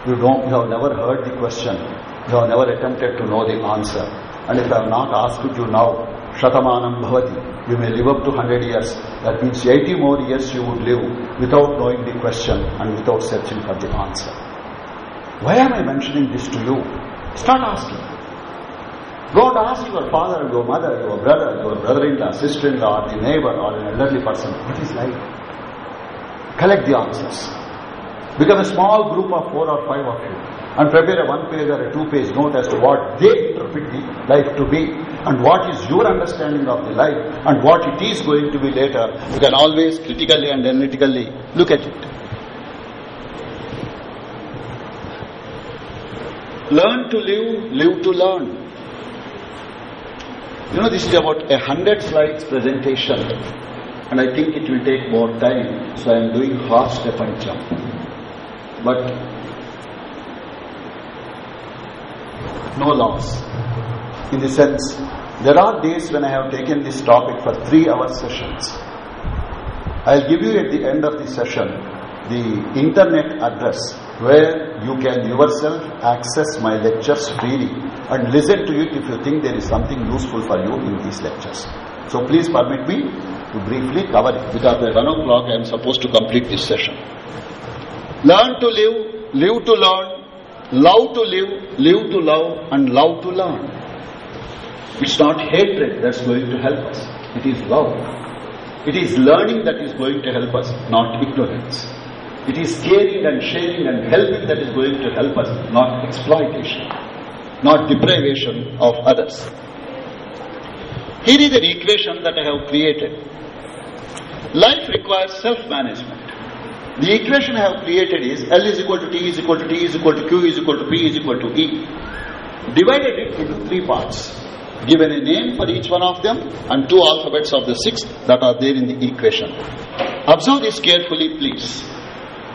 [SPEAKER 1] you don't you have never heard the question you have never attempted to know the answer. And if i have not asked you now shatamanam bhavati you may live up to 100 years. That means 80 more years you would live without knowing the question and without searching for the answer. Why am i mentioning this to you? Start asking. Don't ask your father, your mother, your brother, your brother-in-law, sister-in-law, or the neighbor, or an elderly person, what is life? Collect the answers. Become a small group of four or five of you and prepare a one page or a two page note as to what they interpret the life to be and what is your understanding of the life and what it is going to be later. You can always critically and analytically look at it. Learn to live, live to learn. You know, this is about a hundred slides presentation, and I think it will take more time, so I am doing half step and jump. But no loss. In the sense, there are days when I have taken this topic for three hour sessions. I'll give you at the end of the session the internet address where you can yourself access my lectures freely and listen to it if you think there is something useful for you in these lectures. So please permit me to briefly cover it because by 1 o'clock I am supposed to complete this session. Learn to live, live to learn, love to live, live to love and love to learn. It's not hatred that's going to help us. It is love. It is learning that is going to help us, not ignorance. It is caring and sharing and helping that is going to help us, not exploitation, not deprivation of others. Here is an equation that I have created. Life requires self-management. The equation I have created is L is equal to T is equal to T is equal to Q is equal to P is equal to E. Divided it into three parts. Given a name for each one of them and two alphabets of the sixth that are there in the equation. Observe this carefully please.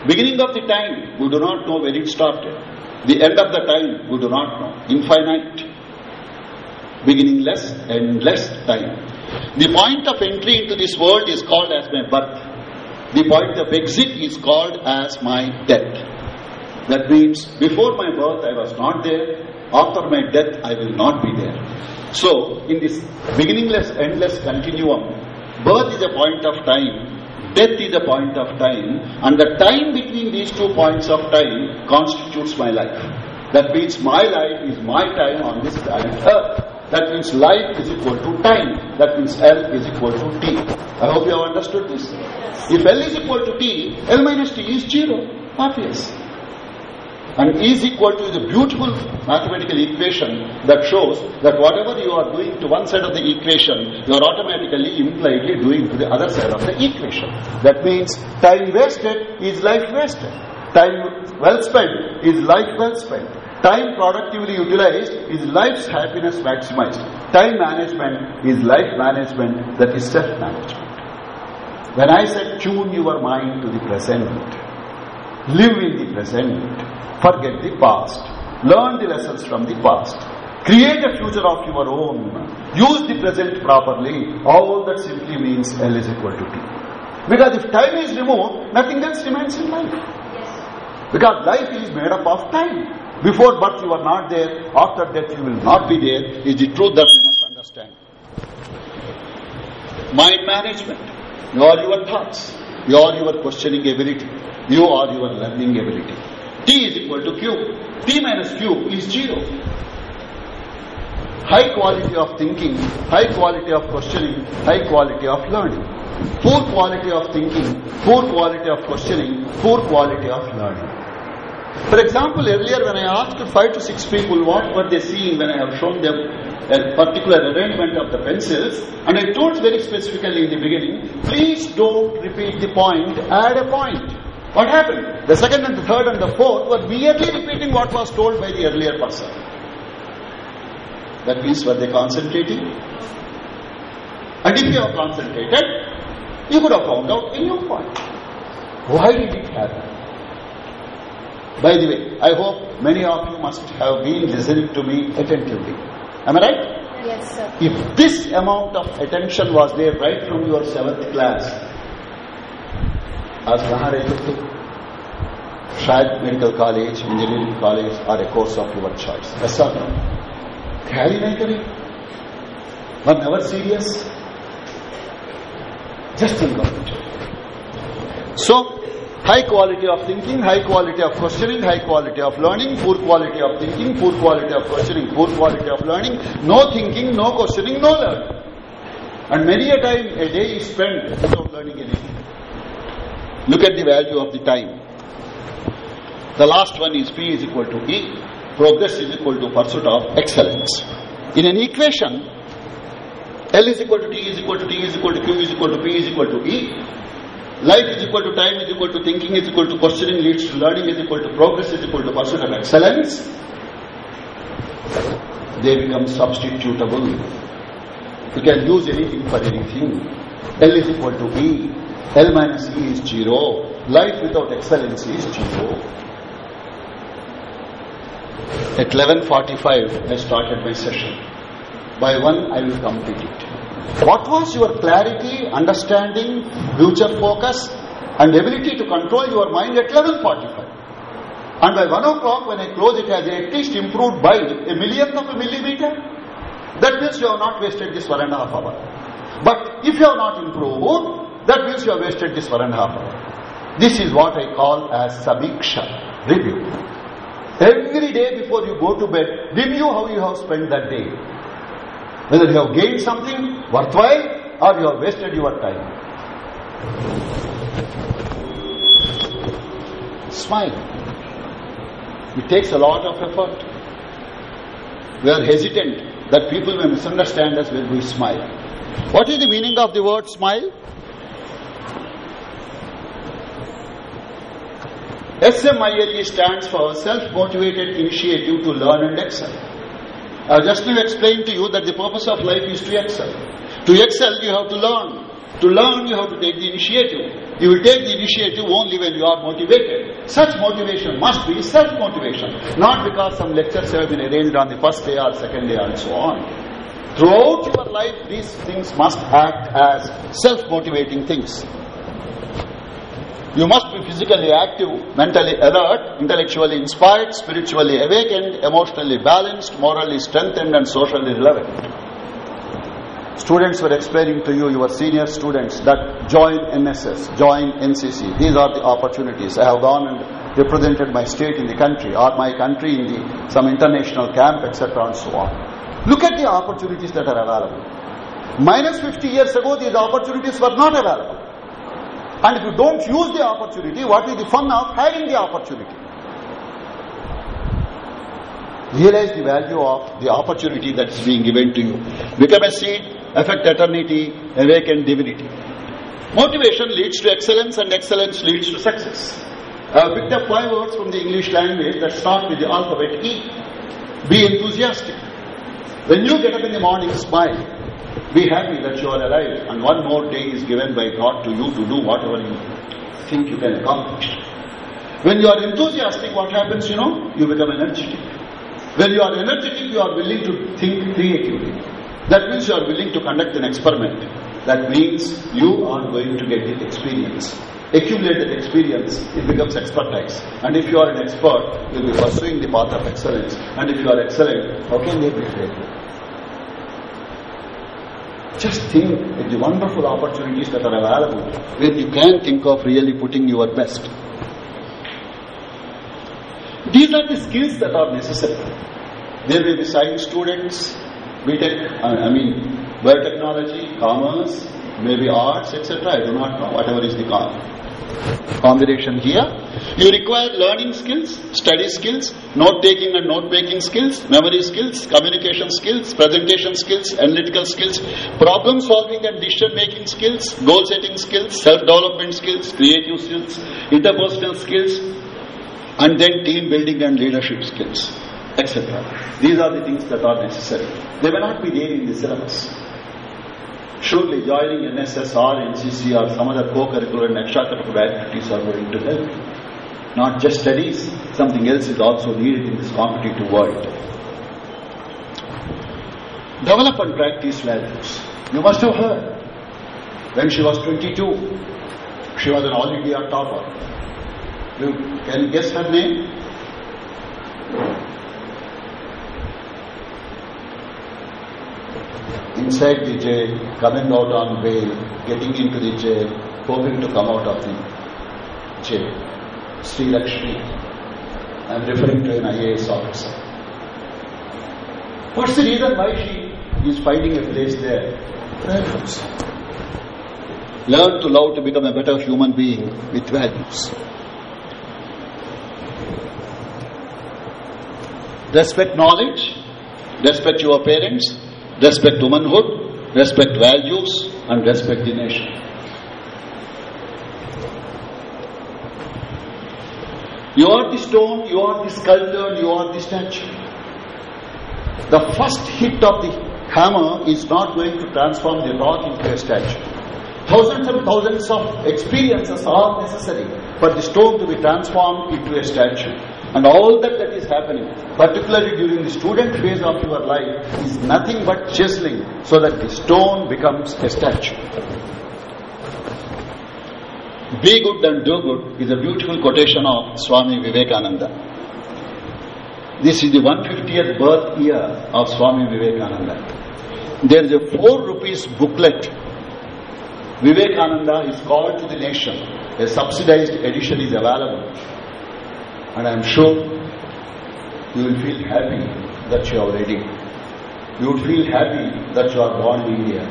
[SPEAKER 1] Beginning of the time, we do not know where it started. The end of the time, we do not know. Infinite. Beginningless, endless time. The point of entry into this world is called as my birth. The point of exit is called as my death. That means before my birth I was not there, after my death I will not be there. So, in this beginningless, endless continuum, birth is a point of time, death is a point of time, and the time between these two points of time constitutes my life. That means my life is my time on this planet Earth. That means life is equal to time. That means L is equal to T. I hope you have understood this. If L is equal to T, L minus T is zero. Obvious. And E is equal to the beautiful mathematical equation that shows that whatever you are doing to one side of the equation, you are automatically impliedly doing to the other side of the equation. That means time wasted is life wasted. Time well spent is life well spent. Time productively utilized is life's happiness maximized. Time management is life management that is self-management. When I said tune your mind to the present, live in the present, forget the past, learn the lessons from the past, create a future of your own, use the present properly, all that simply means L is equal to T. Because if time is removed, nothing else remains in life. Yes. Because life is made up of time. Before birth you are not there, after death you will not be there, is the truth that you must understand. Mind management. You are your thoughts. You are your questioning ability. You are your learning ability. T is equal to Q. T minus Q is zero. high quality of thinking, high quality of questioning, high quality of learning. Poor quality of thinking, poor quality of questioning, poor quality of learning. For example, earlier when I asked five to six people what were they seeing when I have shown them a particular arrangement of the pencils, and I told very specifically in the beginning, please don't repeat the point, add a point. What happened? The second and the third and the fourth were merely repeating what was told by the earlier person. That means were they concentrating? And if you have concentrated, you could have found out a new point. Why did it happen? By the way, I hope many of you must have been listening to me attentively. Am I right?
[SPEAKER 4] Yes, sir.
[SPEAKER 1] If this amount of attention was there right from your seventh class, आज कहाँ रहते थे शायद medical college engineering college और ए course of your choice ऐसा ख्याल ही नहीं करें were never serious just think of it so high quality of thinking, high quality of questioning, high quality of learning, poor quality of thinking, poor quality of questioning, poor quality of learning, no thinking, no questioning, no learning. And many a time a day is spent without learning anything. Look at the value of the time. The last one is P is equal to E. Progress is equal to pursuit of excellence. In an equation, L is equal to T is equal to T is equal to Q is equal to P is equal to E. Life is equal to time is equal to thinking is equal to questioning leads to learning is equal to progress is equal to pursuit of excellence. They become substitutable. You can use anything for anything. L is equal to E. L minus E is 0. Life without excellence is 0. At 11.45 I started my session. By 1 I will complete it. What was your clarity, understanding, future focus and ability to control your mind at 11.45? And by 1 o'clock when I close it has at least improved by a millionth of a millimeter? That means you have not wasted this one and a half hour. But if you have not improved, that means you have wasted this one and a half hour. This is what I call as samiksha, review. Every day before you go to bed, review how you have spent that day. Whether you have gained something worthwhile or you have wasted your time. Smile. It takes a lot of effort. We are hesitant that people may misunderstand us when we smile. What is the meaning of the word smile? SMILE stands for Self-Motivated Initiative to Learn and Excel. I have just to explain to you that the purpose of life is to excel. To excel, you have to learn. To learn, you have to take the initiative. You will take the initiative only when you are motivated. Such motivation must be self-motivation, not because some lectures have been arranged on the first day or second day and so on. Throughout your life, these things must act as self-motivating things. You must be physically active, mentally alert, intellectually inspired, spiritually awakened, emotionally balanced, morally strengthened and socially relevant. Students were explaining to you, your senior students, that join NSS, join NCC. These are the opportunities. I have gone and represented my state in the country or my country in the some international camp, etc. and so on. Look at the opportunities that are available. Minus 50 years ago, these opportunities were not available. And if you don't use the opportunity, what is the fun of having the opportunity? Realize the value of the opportunity that is being given to you. Become a seed, affect eternity, awaken divinity. Motivation leads to excellence and excellence leads to success. I have picked up five words from the English language that start with the alphabet E. Be enthusiastic. When you get up in the morning, smile. Be happy that you are alive and one more day is given by God to you to do whatever you think you can accomplish. When you are enthusiastic, what happens, you know? You become energetic. When you are energetic, you are willing to think creatively. That means you are willing to conduct an experiment. That means you are going to get the experience. Accumulate that experience, it becomes expertise. And if you are an expert, you will be pursuing the path of excellence. And if you are excellent, how can they be failure? Just think of the wonderful opportunities that are available when you can think of really putting your best. These are the skills that are necessary. There will be science students, BTech, uh, I mean, biotechnology, commerce, maybe arts, etc. I do not know, whatever is the combination here. You require learning skills, study skills, note taking and note making skills, memory skills, communication skills, presentation skills, analytical skills, problem solving and decision making skills, goal setting skills, self development skills, creative skills, interpersonal skills, and then team building and leadership skills, etc. These are the things that are necessary. They may not be there in the syllabus. Surely joining NSS or NCC or some other co-curricular and extracurricular activities are going to help. Not just studies, something else is also needed in this competitive world. Develop and practice values. You must have heard. When she was 22, she was an all India topper. You can guess her name? Inside the jail, coming out on bail, getting into the jail, hoping to come out of the jail. Sri Lakshmi. I am referring to an IAS officer. What's the reason why she is finding a place there? Values. Learn to love to become a better human being with values. Respect knowledge, respect your parents, respect womanhood, respect values, and respect the nation. You are the stone, you are the sculptor, you are the statue. The first hit of the hammer is not going to transform the rock into a statue. Thousands and thousands of experiences are necessary for the stone to be transformed into a statue. And all that that is happening, particularly during the student phase of your life, is nothing but chiseling so that the stone becomes a statue. Be good and do good is a beautiful quotation of Swami Vivekananda. This is the 150th birth year of Swami Vivekananda. There is a 4 rupees booklet. Vivekananda is called to the nation. A subsidized edition is available and I am sure you will feel happy that you are ready. You will feel happy that you are born in India.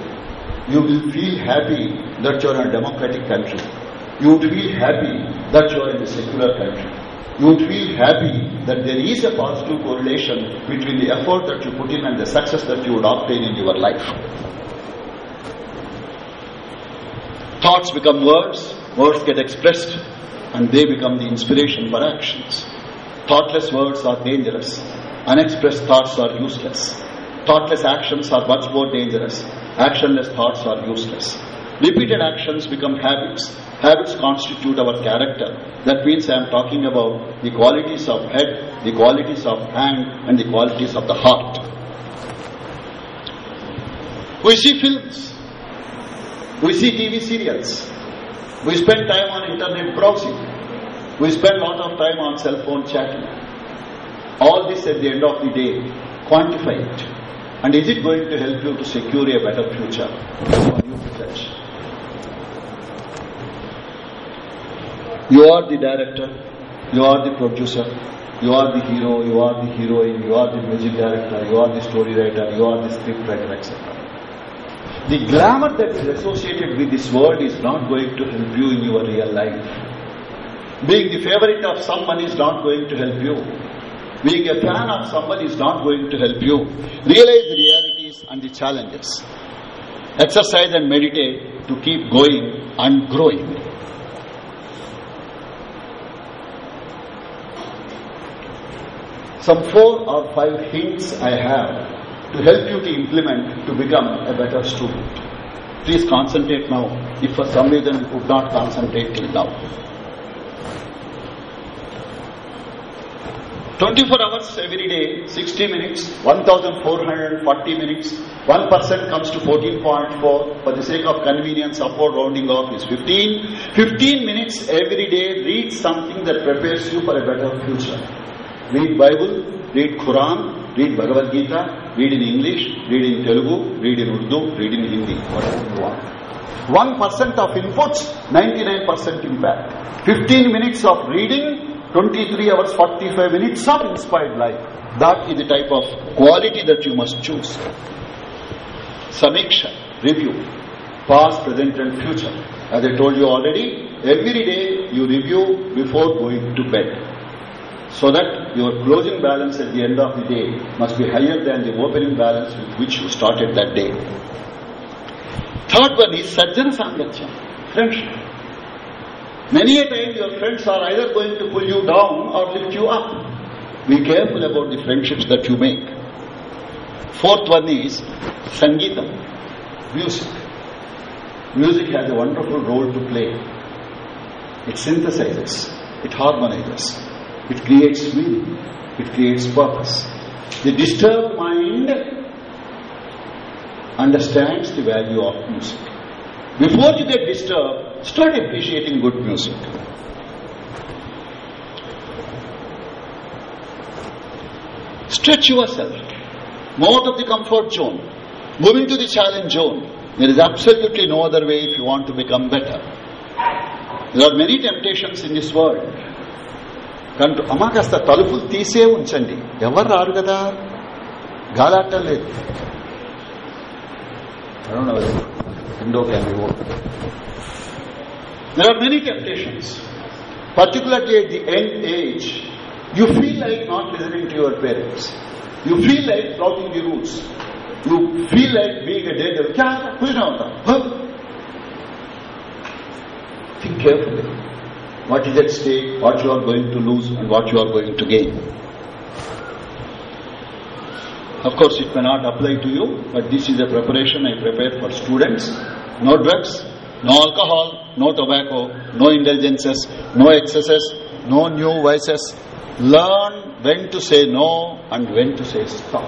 [SPEAKER 1] You will feel happy that you are in a democratic country. You would feel happy that you are in a secular country. You would feel happy that there is a positive correlation between the effort that you put in and the success that you would obtain in your life. Thoughts become words, words get expressed, and they become the inspiration for actions. Thoughtless words are dangerous. Unexpressed thoughts are useless. Thoughtless actions are much more dangerous. Actionless thoughts are useless. Repeated actions become habits. Habits constitute our character. That means I am talking about the qualities of head, the qualities of hand, and the qualities of the heart. We see films. We see TV serials. We spend time on internet browsing. We spend a lot of time on cell phone chatting. All this at the end of the day, quantify it. And is it going to help you to secure a better future? for you. You are the director, you are the producer, you are the hero, you are the heroine, you are the music director, you are the story writer, you are the script writer, etc. The glamour that is associated with this world is not going to help you in your real life. Being the favorite of someone is not going to help you. Being a fan of someone is not going to help you. Realize the realities and the challenges. Exercise and meditate to keep going and growing. Some four or five hints I have to help you to implement to become a better student. Please concentrate now if for some reason you could not concentrate till now. 24 hours every day, 60 minutes, 1440 minutes, 1% comes to 14.4. For the sake of convenience, upward rounding off is 15. 15 minutes every day, read something that prepares you for a better future. Read Bible, read Quran, read Bhagavad Gita, read in English, read in Telugu, read in Urdu, read in Hindi, whatever you want. 1% of inputs, 99% impact. 15 minutes of reading, 23 hours, 45 minutes of inspired life. That is the type of quality that you must choose. Samiksha, review, past, present and future. As I told you already, every day you review before going to bed. So that your closing balance at the end of the day must be higher than the opening balance with which you started that day. Third one is Sajjana Sangatya, friendship. Many a time your friends are either going to pull you down or lift you up. Be careful about the friendships that you make. Fourth one is Sangeetam, music. Music has a wonderful role to play. It synthesizes, it harmonizes, it creates meaning, it creates purpose. The disturbed mind understands the value of music. Before you get disturbed, start appreciating good music. Stretch yourself. Out of the comfort zone. Move into the challenge zone. There is absolutely no other way if you want to become better. There are many temptations in this world. కంటూ అమ్మ కాస్త తలుపులు తీసే ఉంచండి ఎవరు రారు కదా గాలాటం లేదు window can be open. There are many temptations, particularly at the young age. You feel like not listening to your parents. You feel like flouting the rules. You feel like being a dead devil. क्या कुछ ना होता huh? Think carefully. What is at stake, what you are going to lose, and what you are going to gain. Of course, it may not apply to you, but this is a preparation I prepare for students. No drugs, no alcohol, no tobacco, no indulgences, no excesses, no new vices. Learn when to say no and when to say stop.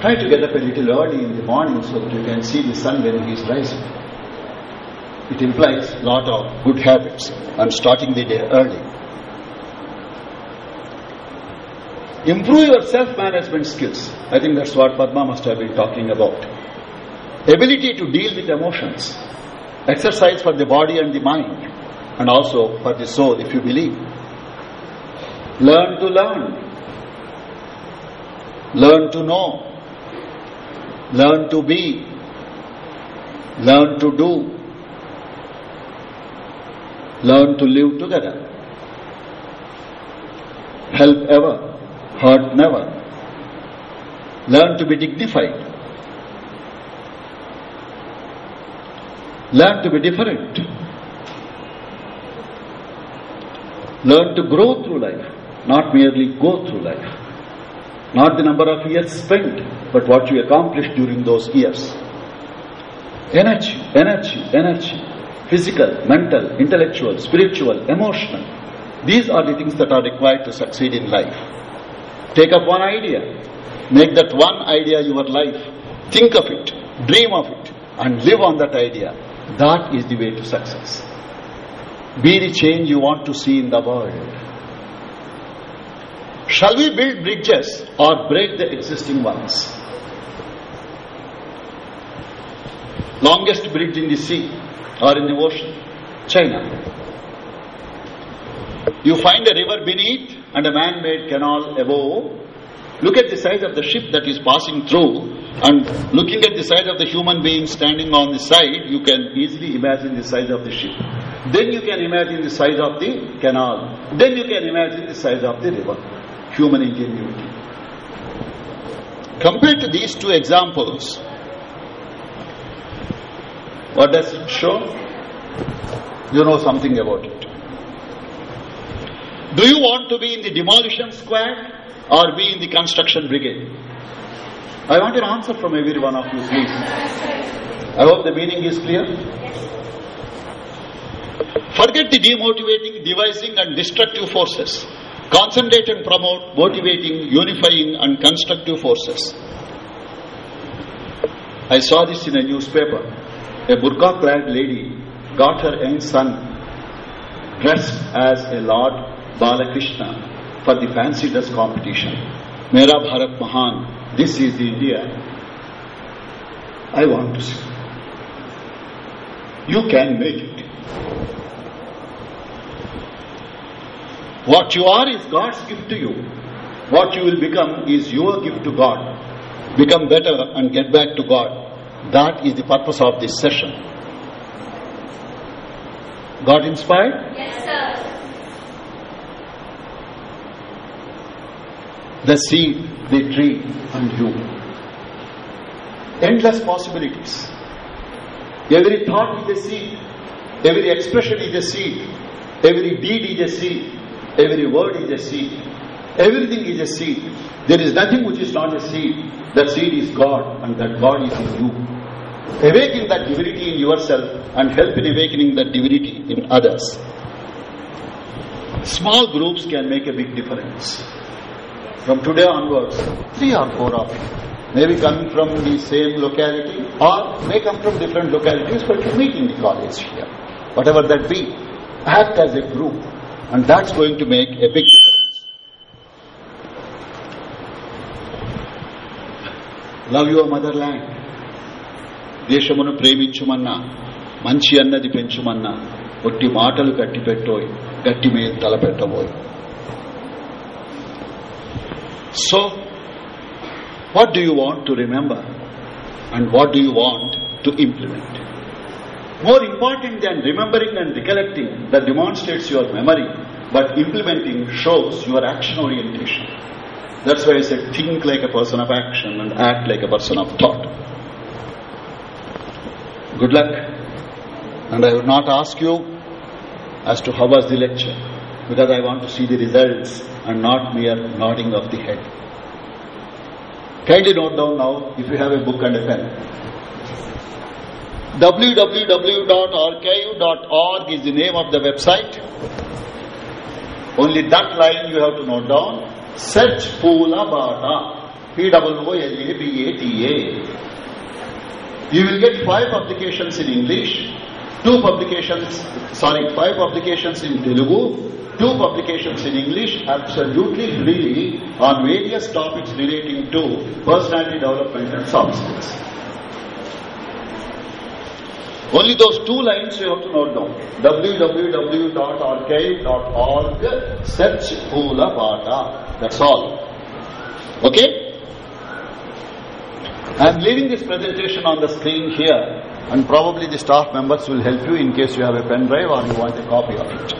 [SPEAKER 1] Try to get up a little early in the morning so that you can see the sun when he is rising. It implies a lot of good habits and starting the day early. Improve your self-management skills. I think that's what Padma must have been talking about. Ability to deal with emotions. Exercise for the body and the mind and also for the soul if you believe. Learn to learn. Learn to know. Learn to be. Learn to do learn to live together. Help ever, hurt never. Learn to be dignified. Learn to be different. Learn to grow through life, not merely go through life. Not the number of years spent, but what you accomplished during those years. Energy, energy, energy physical, mental, intellectual, spiritual, emotional. These are the things that are required to succeed in life. Take up one idea, make that one idea your life, think of it, dream of it, and live on that idea. That is the way to success. Be the change you want to see in the world. Shall we build bridges or break the existing ones? Longest bridge in the sea or in the ocean. China. You find a river beneath and a man-made canal above. Look at the size of the ship that is passing through and looking at the size of the human being standing on the side, you can easily imagine the size of the ship. Then you can imagine the size of the canal. Then you can imagine the size of the river. Human ingenuity. Compared to these two examples, what does it show? You know something about it. Do you want to be in the demolition squad or be in the construction brigade? I want an answer from every one of you, please. I hope the meaning is clear. Forget the demotivating, devising, and destructive forces. Concentrate and promote motivating, unifying, and constructive forces. I saw this in a newspaper a burqa clad lady got her young son dressed as a Lord Balakrishna for the fancy dress competition. Mera Bharat Mahan, this is India I want to see. You can make it. What you are is God's gift to you. What you will become is your gift to God. Become better and get back to God. That is the purpose of this session. Got inspired?
[SPEAKER 4] Yes, sir.
[SPEAKER 1] The seed, the tree, and you. Endless possibilities. Every thought is a seed. Every expression is a seed. Every deed is a seed. Every word is a seed. Everything is a seed. There is nothing which is not a seed. That seed is God, and that God is in you. Awaken that divinity in yourself and help in awakening that divinity in others. Small groups can make a big difference. From today onwards, three or four of you may be coming from the same locality or may come from different localities but you meet in the college here. Whatever that be, act as a group and that's going to make a big difference. Love your motherland. దేశమును ప్రేమించుమన్నా మంచి అన్నది పెంచుమన్నా ఒట్టి మాటలు గట్టి పెట్టోయ్ గట్టి మీద తలపెట్టబోయ్ so what do you want to remember and what do you want to implement more important than remembering and recollecting that demonstrates your memory but implementing shows your action orientation. That's why i said think like a person of action and act like a person of thought. Good luck. And i would not ask you as to how was the lecture because i want to see the results and not mere nodding of the head. Kindly note down now if you have a book and a pen. www.archive.org is the name of the website. Only that line you have to note down. Search Poola Bata. You will get five publications in English, two publications, sorry, five publications in Telugu, two publications in English absolutely freely on various topics relating to personality development and soft skills. Only those two lines you have to note down. www.archive.org search Pula Pata. That's all. Okay? I am leaving this presentation on the screen here and probably the staff members will help you in case you have a pen drive or you want a copy of it.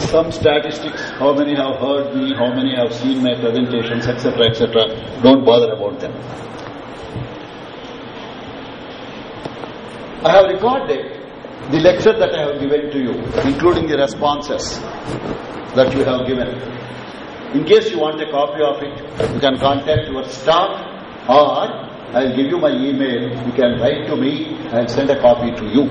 [SPEAKER 1] Some statistics, how many have heard me, how many have seen my presentations, etc., etc. Don't bother about them. I have recorded the lecture that I have given to you, including the responses that you have given. In case you want a copy of it, you can contact your staff or I'll give you my email. You can write to me. I'll send a copy to you.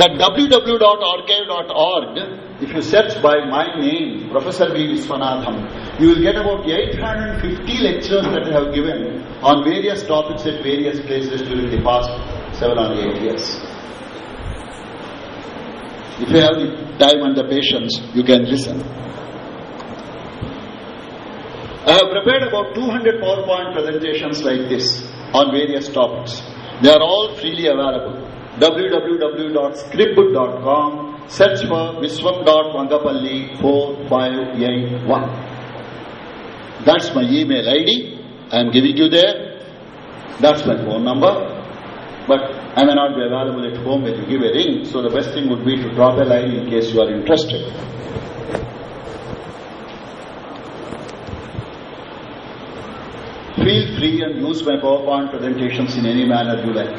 [SPEAKER 1] That www.archive.org, if you search by my name, Professor V. Viswanadham, you will get about 850 lectures that I have given on various topics at various places during the past seven or eight years. If you have the time and the patience, you can listen. I have prepared about 200 PowerPoint presentations like this on various topics. They are all freely available. www.scriptbook.com Search for Viswam.Vangapalli 4581. That's my email ID. I am giving you there. That's my phone number. But I may not be available at home when you give a ring, so the best thing would be to drop a line in case you are interested. Feel free and use my PowerPoint presentations in any manner you like.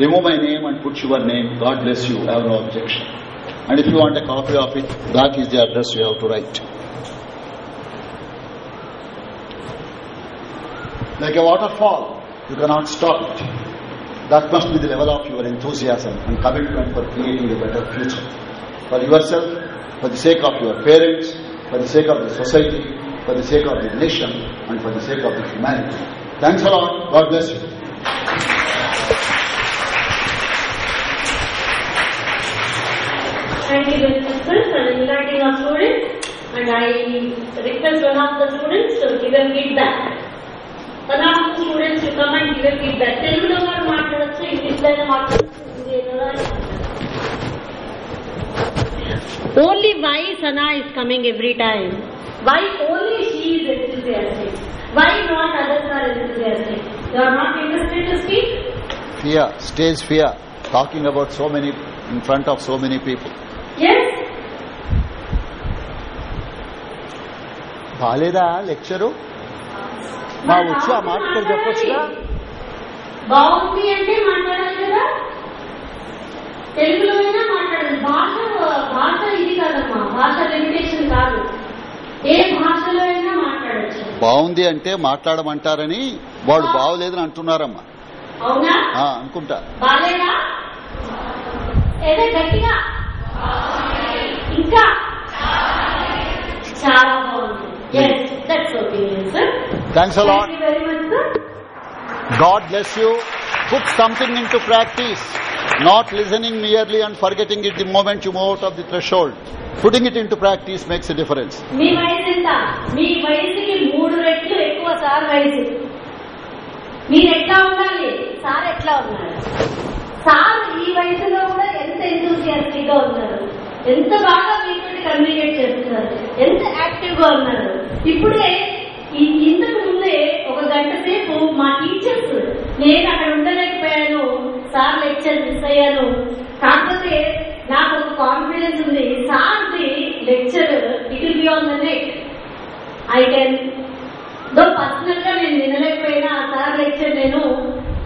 [SPEAKER 1] Remove my name and put your name. God bless you. I have no objection. And if you want a copy of it, that is the address you have to write. Like a waterfall, you cannot stop it. That must be the level of your enthusiasm and commitment for creating a better future. For yourself, for the sake of your parents, for the sake of the society, for the sake of the nation, and for the sake of the humanity. Thanks a lot. God bless you.
[SPEAKER 5] Thank you much, sir, for inviting our students. And I request one of the students to give a feedback. నాకు students ఇవ్వమని give feedback తెలుగులో వారు మాట్లాడచ్చు ఇంగ్లీష్లో మాట్లాడచ్చు only why Sana is coming every time why only she is enthusiastic why not others are enthusiastic you are not interested to speak
[SPEAKER 1] fear stage fear talking about so many in front of so many people బాలేదా lecture మా వచ్చు ఆ మాట చెప్పొచ్చుగా?
[SPEAKER 5] బాగుంది అంటే మాట్లాడాలి కదా? తెలుగులో అయినా మాట్లాడాలి. భాష భాష ఇది కాదమ్మా. భాష లిమిటేషన్ కాదు. ఏ భాషలో అయినా మాట్లాడచ్చు.
[SPEAKER 1] బాగుంది అంటే మాట్లాడమంటారని వాడు బాగోలేదని అంటున్నారమ్మా.
[SPEAKER 5] అవునా?
[SPEAKER 1] అనుకుంటా.
[SPEAKER 5] ఏదో గట్టిగా? ఇంకా? చాలా బాగుంది. Yes that's opinion sir
[SPEAKER 1] thanks
[SPEAKER 5] a lot thank you very much sir
[SPEAKER 1] God bless you. Put something into practice. Not listening merely and forgetting it the moment you move out of the threshold. Putting it into practice makes a difference.
[SPEAKER 5] మీ వయసు ఎంత మీ వయసుకి మూడు రెట్లు ఎక్కువ sir వయసు మీరు ఎట్లా ఉండాలి సార్ ఎట్లా ఉన్నారు సార్ ఈ వయసులో కూడా ఎంత ఎంతూసియాస్టిక్గా ఉన్నారు ఎంత బాగా మీతో కమ్యూనికేట్ చేస్తున్నారు. ఎంత యాక్టివ్గా ఉన్నారు. ఇప్పుడే ఈ- ఇంతకు ముందే ఒక గంట సేపు మా టీచర్స్ నేను అక్కడ ఉండలేకపోయాను. సార్ లెక్చర్ మిస్ అయ్యాను కాకపోతే నాకు ఒక కాన్ఫిడెన్స్ ఉంది. సార్ది lecture it will be on the net I can though పర్సనల్గా నేను వినలేకపోయినా సార్ లెక్చర్ నేను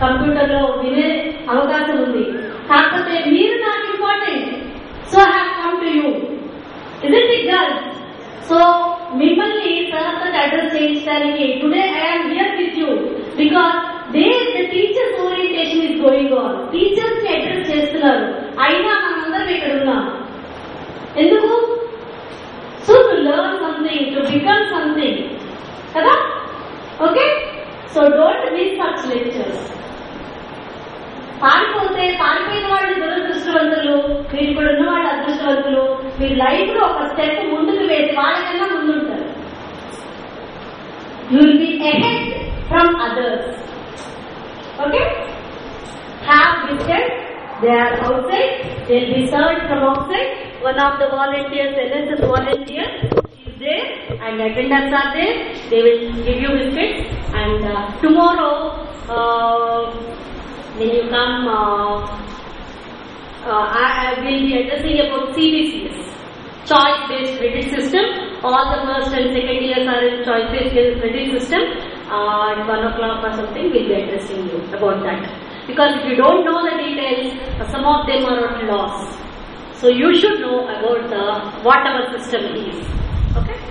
[SPEAKER 5] కంప్యూటర్లో వినే అవకాశం ఉంది. కాకపోతే మీరు నాకు important so have come to you it it girls so మిమ్మల్ని సార్ అడ్రస్ చేయించడానికి today I'm here with you because they the teachers orientation is going on టీచర్స్ని address చేస్తున్నారు. అయినా మనందరం ఇక్కడ ఉన్నాం. ఎందుకు? So to learn something to become something కదా? Okay so don't miss such lectures పారిపోతే పారిపోయిన వాళ్ళు దురదృష్టవంతులు మీరు ఇక్కడ ఉన్న వాళ్ళు అదృష్టవంతులు మీరు లైఫ్ లో ఒక స్టెప్ ముందుకు వేసి వాళ్ళకన్నా ముందుంటారు you will be ahead from others okay have visited. They are outside. They'll be served from outside. One of the volunteers, NSS volunteer, is there and attendants are there. They will give you biscuits. And uh, tomorrow, uh, when you come, uh, uh, I, I will be addressing about CBCS. Choice-based credit system. All the first and second years are in choice-based credit system. Uh, at one o'clock or something, we'll be addressing you about that. Because if you don't know the details, uh, some of them are at loss. So you should know about the what our system is. Okay?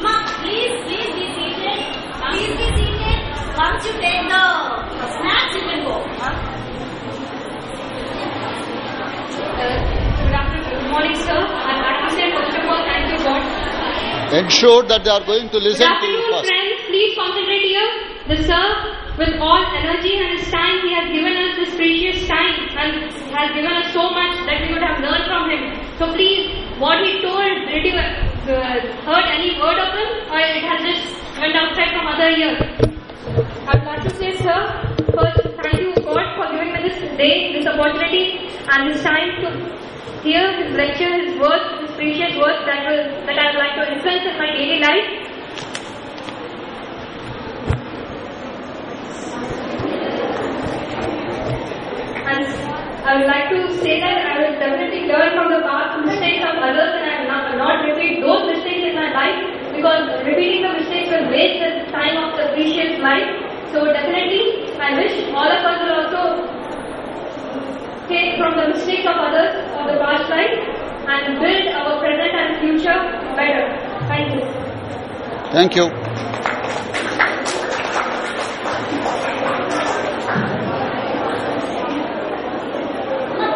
[SPEAKER 4] Please be seated. Please be seated. Once you take the snacks, you can.
[SPEAKER 3] Good afternoon, good morning. I'd like say first of thank you, God.
[SPEAKER 1] Ensure that they are going to listen to you
[SPEAKER 3] afternoon,
[SPEAKER 1] first.
[SPEAKER 3] friends. Please concentrate here. The sir, with all energy and his time, he has given us this precious time and has given us so much that we would have learned from him. So please, what he told, heard any word of him, or it has just went outside from other ears? I'd like to say, sir, first, thank you, God, for giving me this day, this opportunity, and this time to hear his lecture, his words, his precious words that will that I would like to influence in my daily life. And I would like to say that I will definitely learn from the past mistakes of others not, not repeat those mistakes in my life because repeating the mistakes will waste the time of the precious life. So definitely I wish all of us will also take from the mistakes of others of the past life and build our present and future better. Thank you.
[SPEAKER 1] Thank you.
[SPEAKER 4] అమ్మ,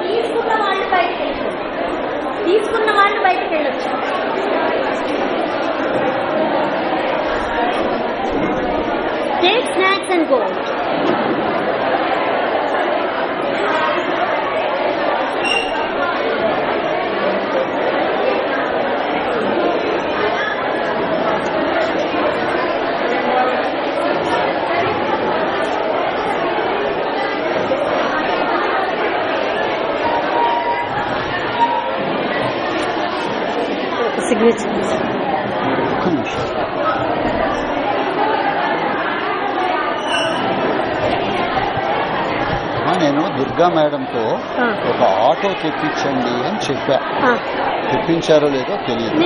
[SPEAKER 4] తీసుకున్న వాళ్ళు బయటకు వెళ్ళచ్చు Take snacks and
[SPEAKER 1] gold. signatures. Condition. నేను దుర్గా మేడంతో ఒక auto తెప్పించండి అని చెప్పా. తెప్పించారో లేదో తెలియదు.